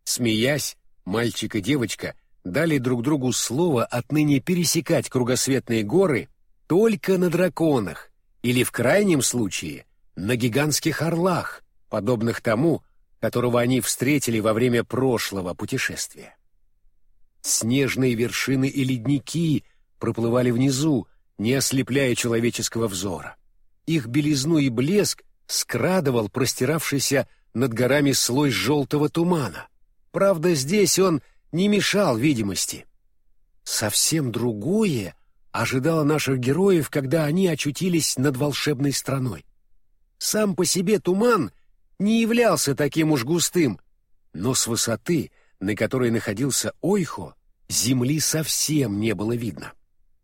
Смеясь, мальчик и девочка дали друг другу слово отныне пересекать кругосветные горы только на драконах или, в крайнем случае, на гигантских орлах, подобных тому, которого они встретили во время прошлого путешествия. Снежные вершины и ледники проплывали внизу, не ослепляя человеческого взора. Их белизну и блеск скрадывал простиравшийся над горами слой желтого тумана. Правда, здесь он не мешал видимости. Совсем другое ожидало наших героев, когда они очутились над волшебной страной. Сам по себе туман не являлся таким уж густым, но с высоты, на которой находился Ойхо, земли совсем не было видно.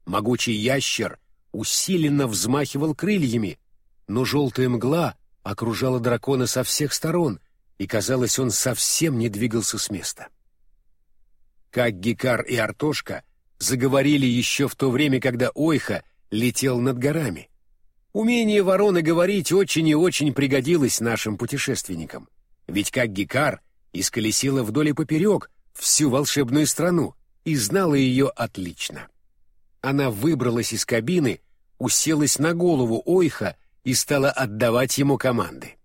Могучий ящер усиленно взмахивал крыльями, но желтая мгла окружала дракона со всех сторон, и, казалось, он совсем не двигался с места. Как Гикар и Артошка заговорили еще в то время, когда Ойха летел над горами. Умение вороны говорить очень и очень пригодилось нашим путешественникам, ведь как Гикар исколесила вдоль и поперек всю волшебную страну и знала ее отлично. Она выбралась из кабины, уселась на голову Ойха и стала отдавать ему команды.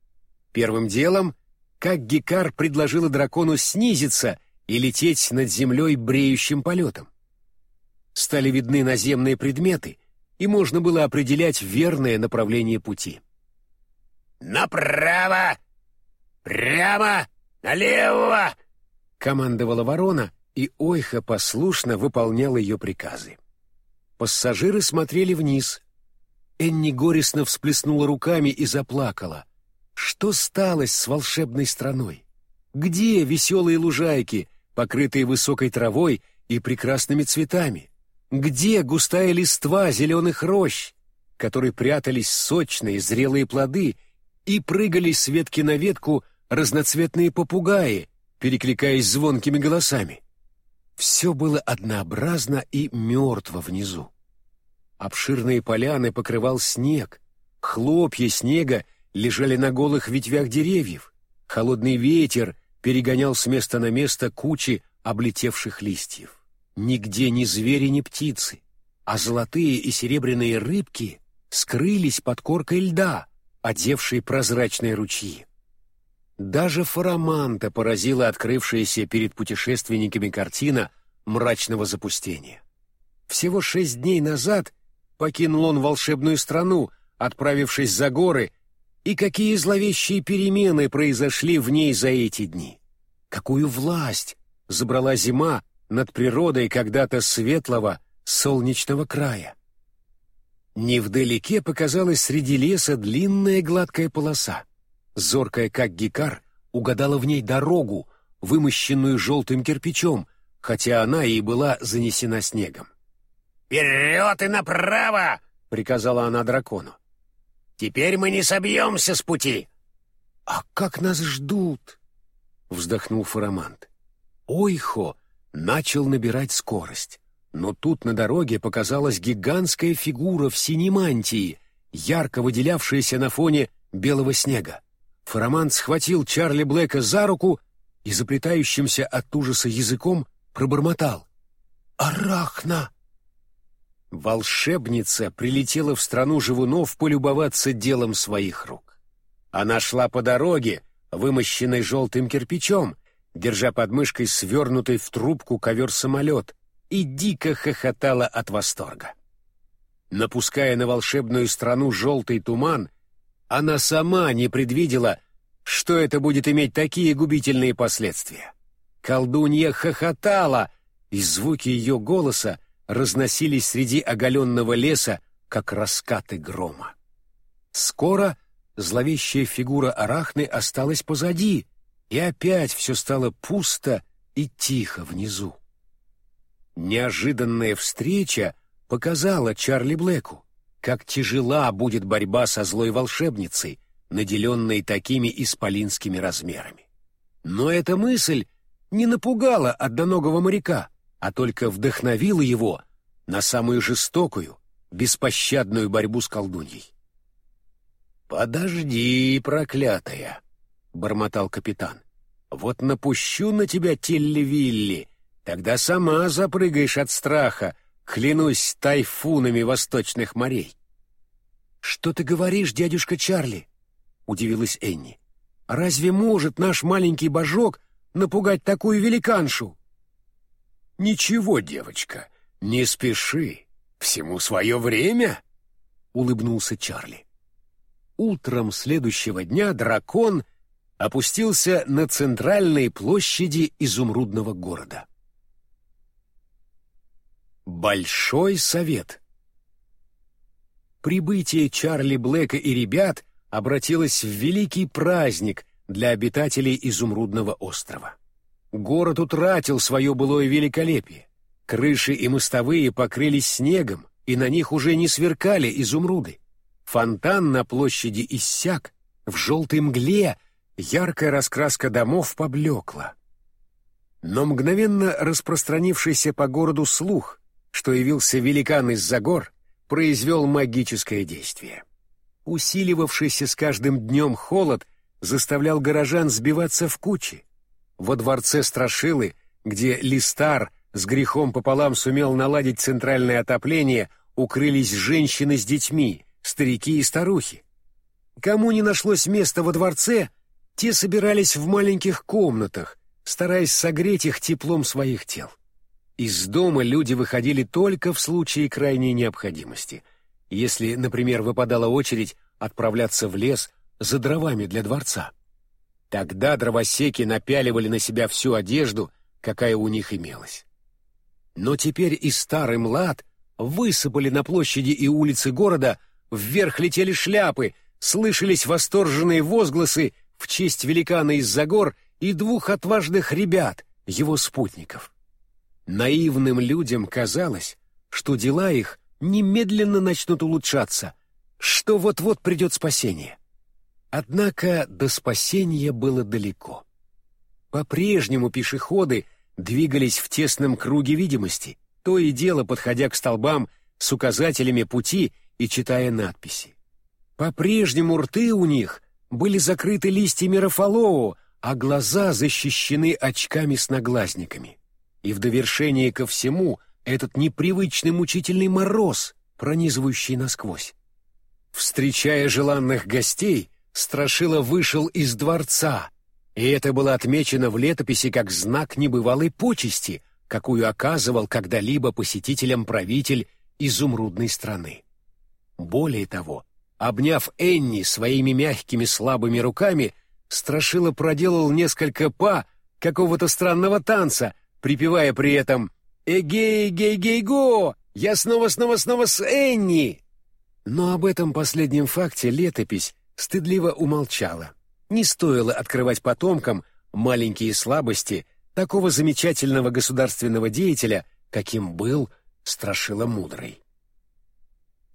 Первым делом, как Гекар предложила дракону снизиться и лететь над землей бреющим полетом. Стали видны наземные предметы, и можно было определять верное направление пути. «Направо! Прямо! Налево!» — командовала ворона, и Ойха послушно выполнял ее приказы. Пассажиры смотрели вниз. Энни горестно всплеснула руками и заплакала. Что сталось с волшебной страной? Где веселые лужайки, покрытые высокой травой и прекрасными цветами? Где густая листва зеленых рощ, которые прятались сочные зрелые плоды и прыгали с ветки на ветку разноцветные попугаи, перекликаясь звонкими голосами? Все было однообразно и мертво внизу. Обширные поляны покрывал снег, хлопья снега лежали на голых ветвях деревьев, холодный ветер перегонял с места на место кучи облетевших листьев. Нигде ни звери, ни птицы, а золотые и серебряные рыбки скрылись под коркой льда, одевшей прозрачные ручьи. Даже Фараманта поразила открывшаяся перед путешественниками картина мрачного запустения. Всего шесть дней назад покинул он волшебную страну, отправившись за горы, и какие зловещие перемены произошли в ней за эти дни. Какую власть забрала зима над природой когда-то светлого солнечного края. Невдалеке показалась среди леса длинная гладкая полоса зоркая как гикар, угадала в ней дорогу, вымощенную желтым кирпичом, хотя она и была занесена снегом. «Вперед и направо!» — приказала она дракону. «Теперь мы не собьемся с пути!» «А как нас ждут?» — вздохнул Фарамант. Ойхо начал набирать скорость, но тут на дороге показалась гигантская фигура в синей мантии, ярко выделявшаяся на фоне белого снега. Фарамант схватил Чарли Блэка за руку и заплетающимся от ужаса языком пробормотал. «Арахна!» Волшебница прилетела в страну живунов полюбоваться делом своих рук. Она шла по дороге, вымощенной желтым кирпичом, держа под мышкой свернутый в трубку ковер-самолет, и дико хохотала от восторга. Напуская на волшебную страну желтый туман, она сама не предвидела, что это будет иметь такие губительные последствия. Колдунья хохотала, и звуки ее голоса разносились среди оголенного леса, как раскаты грома. Скоро зловещая фигура Арахны осталась позади, и опять все стало пусто и тихо внизу. Неожиданная встреча показала Чарли Блэку, как тяжела будет борьба со злой волшебницей, наделенной такими исполинскими размерами. Но эта мысль не напугала одноногого моряка, а только вдохновила его на самую жестокую, беспощадную борьбу с колдуньей. «Подожди, проклятая!» — бормотал капитан. «Вот напущу на тебя Тилли-Вилли, тогда сама запрыгаешь от страха, Клянусь тайфунами восточных морей. «Что ты говоришь, дядюшка Чарли?» — удивилась Энни. «Разве может наш маленький божок напугать такую великаншу?» «Ничего, девочка, не спеши. Всему свое время», — улыбнулся Чарли. Утром следующего дня дракон опустился на центральной площади изумрудного города. Большой совет. Прибытие Чарли Блэка и ребят обратилось в великий праздник для обитателей Изумрудного острова. Город утратил свое былое великолепие. Крыши и мостовые покрылись снегом, и на них уже не сверкали изумруды. Фонтан на площади иссяк, в желтой мгле яркая раскраска домов поблекла. Но мгновенно распространившийся по городу слух что явился великан из-за гор, произвел магическое действие. Усиливавшийся с каждым днем холод заставлял горожан сбиваться в кучи. Во дворце Страшилы, где Листар с грехом пополам сумел наладить центральное отопление, укрылись женщины с детьми, старики и старухи. Кому не нашлось места во дворце, те собирались в маленьких комнатах, стараясь согреть их теплом своих тел. Из дома люди выходили только в случае крайней необходимости. если, например, выпадала очередь отправляться в лес за дровами для дворца. Тогда дровосеки напяливали на себя всю одежду, какая у них имелась. Но теперь и старый млад высыпали на площади и улицы города, вверх летели шляпы, слышались восторженные возгласы в честь великана из-за гор и двух отважных ребят, его спутников. Наивным людям казалось, что дела их немедленно начнут улучшаться, что вот-вот придет спасение. Однако до спасения было далеко. По-прежнему пешеходы двигались в тесном круге видимости, то и дело подходя к столбам с указателями пути и читая надписи. По-прежнему рты у них были закрыты листьями рафалоу, а глаза защищены очками с наглазниками. И в довершение ко всему этот непривычный мучительный мороз, пронизывающий насквозь. Встречая желанных гостей, Страшила вышел из дворца, и это было отмечено в летописи как знак небывалой почести, какую оказывал когда-либо посетителям правитель изумрудной страны. Более того, обняв Энни своими мягкими слабыми руками, Страшила проделал несколько па какого-то странного танца, припевая при этом «Эгей-гей-гей-го! Я снова-снова-снова с Энни!» Но об этом последнем факте летопись стыдливо умолчала. Не стоило открывать потомкам маленькие слабости такого замечательного государственного деятеля, каким был Страшила Мудрый.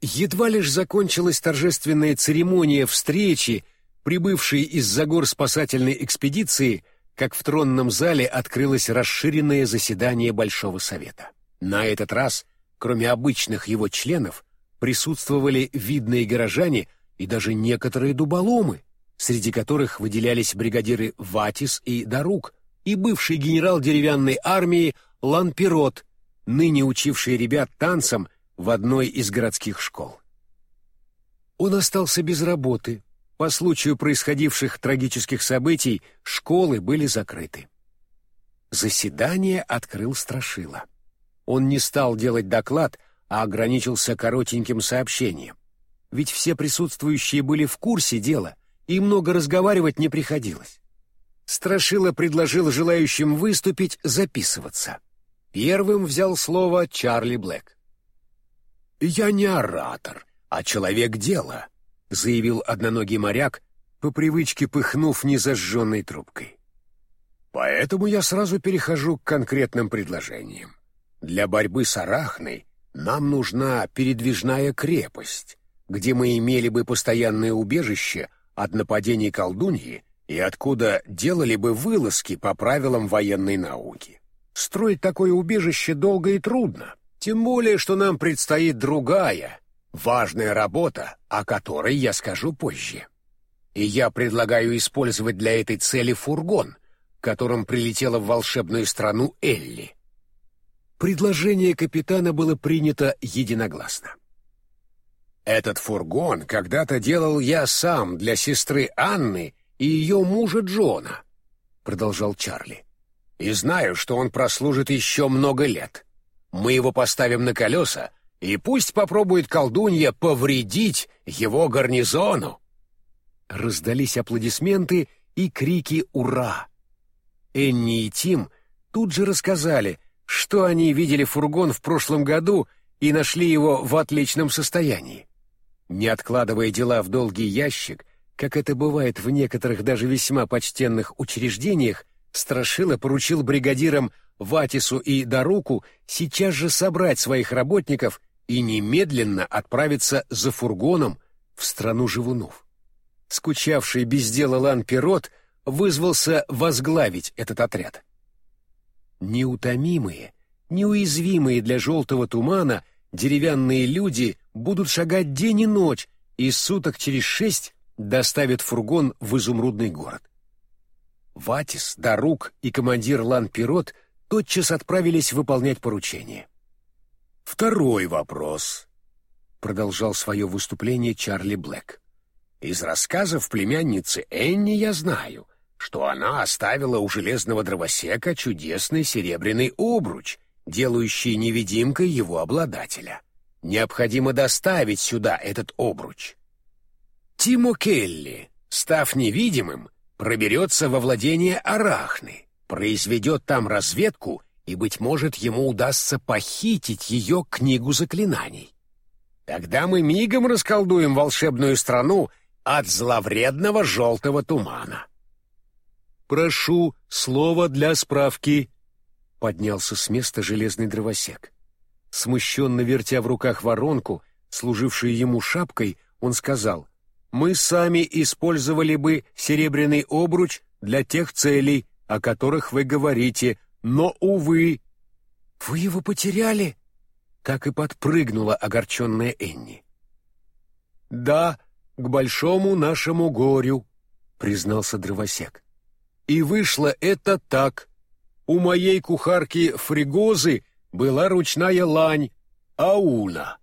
Едва лишь закончилась торжественная церемония встречи, прибывшей из-за гор спасательной экспедиции, как в тронном зале открылось расширенное заседание Большого Совета. На этот раз, кроме обычных его членов, присутствовали видные горожане и даже некоторые дуболомы, среди которых выделялись бригадиры Ватис и Дарук и бывший генерал деревянной армии Ланпирот, ныне учивший ребят танцам в одной из городских школ. Он остался без работы. По случаю происходивших трагических событий школы были закрыты. Заседание открыл Страшила. Он не стал делать доклад, а ограничился коротеньким сообщением ведь все присутствующие были в курсе дела, и много разговаривать не приходилось. Страшила предложил желающим выступить записываться. Первым взял слово Чарли Блэк. «Я не оратор, а человек дела», — заявил одноногий моряк, по привычке пыхнув незажженной трубкой. «Поэтому я сразу перехожу к конкретным предложениям. Для борьбы с Арахной нам нужна передвижная крепость, где мы имели бы постоянное убежище от нападений колдуньи и откуда делали бы вылазки по правилам военной науки. Строить такое убежище долго и трудно, тем более, что нам предстоит другая, важная работа, о которой я скажу позже. И я предлагаю использовать для этой цели фургон, которым прилетела в волшебную страну Элли. Предложение капитана было принято единогласно. Этот фургон когда-то делал я сам для сестры Анны и ее мужа Джона, продолжал Чарли. И знаю, что он прослужит еще много лет. Мы его поставим на колеса, и пусть попробует колдунья повредить его гарнизону. Раздались аплодисменты и крики «Ура!». Энни и Тим тут же рассказали, что они видели фургон в прошлом году и нашли его в отличном состоянии. Не откладывая дела в долгий ящик, как это бывает в некоторых даже весьма почтенных учреждениях, Страшила поручил бригадирам Ватису и Даруку сейчас же собрать своих работников и немедленно отправиться за фургоном в страну живунов. Скучавший без дела Лан Пирот вызвался возглавить этот отряд. Неутомимые, неуязвимые для желтого тумана — деревянные люди будут шагать день и ночь, и суток через шесть доставят фургон в изумрудный город. Ватис, Дарук и командир Лан-Пирот тотчас отправились выполнять поручение. «Второй вопрос», — продолжал свое выступление Чарли Блэк. «Из рассказов племянницы Энни я знаю, что она оставила у железного дровосека чудесный серебряный обруч, делающий невидимкой его обладателя. Необходимо доставить сюда этот обруч. Тимо Келли, став невидимым, проберется во владение Арахны, произведет там разведку, и, быть может, ему удастся похитить ее книгу заклинаний. Тогда мы мигом расколдуем волшебную страну от зловредного желтого тумана. «Прошу, слово для справки», — поднялся с места железный дровосек. Смущенно вертя в руках воронку, служившую ему шапкой, он сказал, «Мы сами использовали бы серебряный обруч для тех целей, о которых вы говорите, но, увы...» «Вы его потеряли?» Так и подпрыгнула огорченная Энни. «Да, к большому нашему горю», — признался дровосек. «И вышло это так. У моей кухарки Фригозы была ручная лань, Ауна.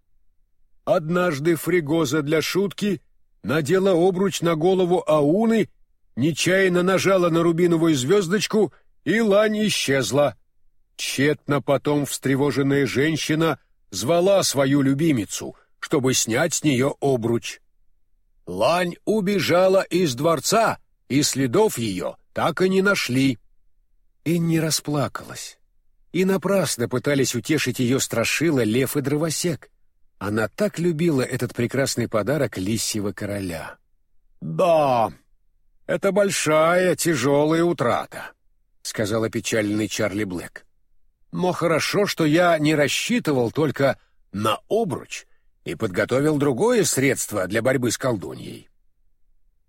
Однажды Фригоза для шутки надела обруч на голову Ауны, нечаянно нажала на рубиновую звездочку, и лань исчезла. Тщетно потом встревоженная женщина звала свою любимицу, чтобы снять с нее обруч. Лань убежала из дворца, и следов ее так и не нашли. И не расплакалась и напрасно пытались утешить ее страшила лев и дровосек. Она так любила этот прекрасный подарок лисьего короля. «Да, это большая, тяжелая утрата», — сказал опечаленный Чарли Блэк. «Но хорошо, что я не рассчитывал только на обруч и подготовил другое средство для борьбы с колдуньей».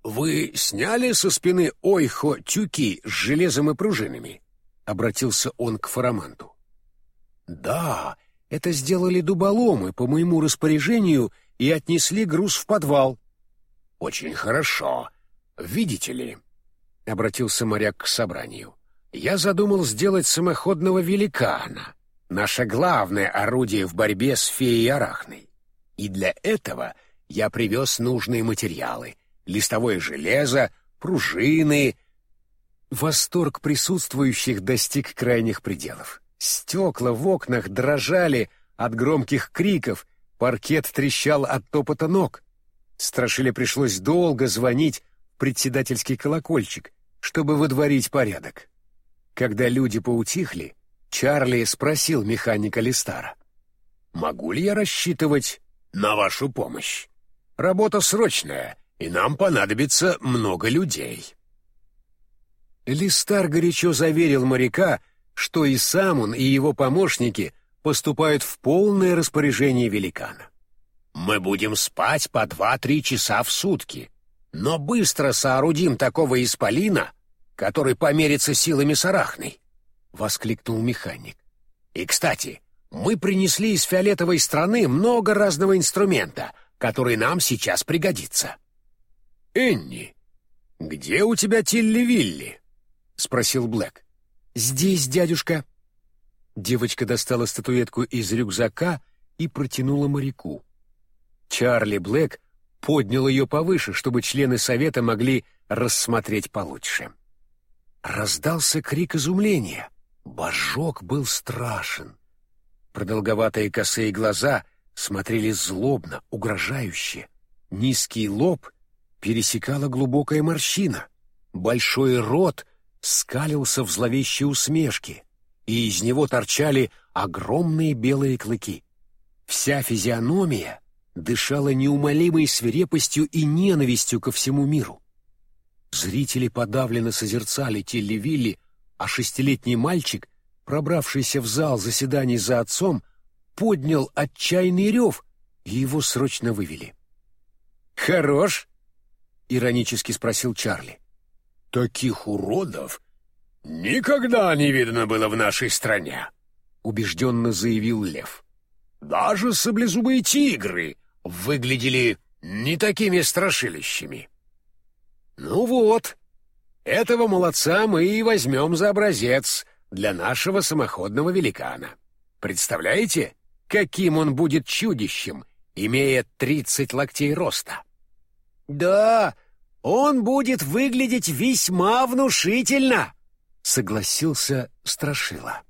«Вы сняли со спины Ойхо тюки с железом и пружинами?» — обратился он к Фараманту. «Да, это сделали дуболомы по моему распоряжению и отнесли груз в подвал». «Очень хорошо. Видите ли...» — обратился моряк к собранию. «Я задумал сделать самоходного великана, наше главное орудие в борьбе с феей Арахной. И для этого я привез нужные материалы — листовое железо, пружины, Восторг присутствующих достиг крайних пределов. Стекла в окнах дрожали от громких криков, паркет трещал от топота ног. Страшиле пришлось долго звонить в председательский колокольчик, чтобы выдворить порядок. Когда люди поутихли, Чарли спросил механика Листара. «Могу ли я рассчитывать на вашу помощь? Работа срочная, и нам понадобится много людей». Листар горячо заверил моряка, что и сам он, и его помощники поступают в полное распоряжение великана. «Мы будем спать по два-три часа в сутки, но быстро соорудим такого исполина, который померится силами Сарахной», — воскликнул механик. «И, кстати, мы принесли из фиолетовой страны много разного инструмента, который нам сейчас пригодится». «Энни, где у тебя Тилли-Вилли?» — спросил Блэк. «Здесь, дядюшка». Девочка достала статуэтку из рюкзака и протянула моряку. Чарли Блэк поднял ее повыше, чтобы члены совета могли рассмотреть получше. Раздался крик изумления. Божок был страшен. Продолговатые косые глаза смотрели злобно, угрожающе. Низкий лоб пересекала глубокая морщина. Большой рот скалился в зловещей усмешке, и из него торчали огромные белые клыки. Вся физиономия дышала неумолимой свирепостью и ненавистью ко всему миру. Зрители подавленно созерцали Тилли-Вилли, а шестилетний мальчик, пробравшийся в зал заседаний за отцом, поднял отчаянный рев, и его срочно вывели. «Хорош?» — иронически спросил Чарли. Таких уродов никогда не видно было в нашей стране, убежденно заявил Лев. Даже саблезубые тигры выглядели не такими страшилищами. Ну вот, этого молодца мы и возьмем за образец для нашего самоходного великана. Представляете, каким он будет чудищем, имея тридцать локтей роста? Да, он будет выглядеть весьма внушительно, согласился Страшила.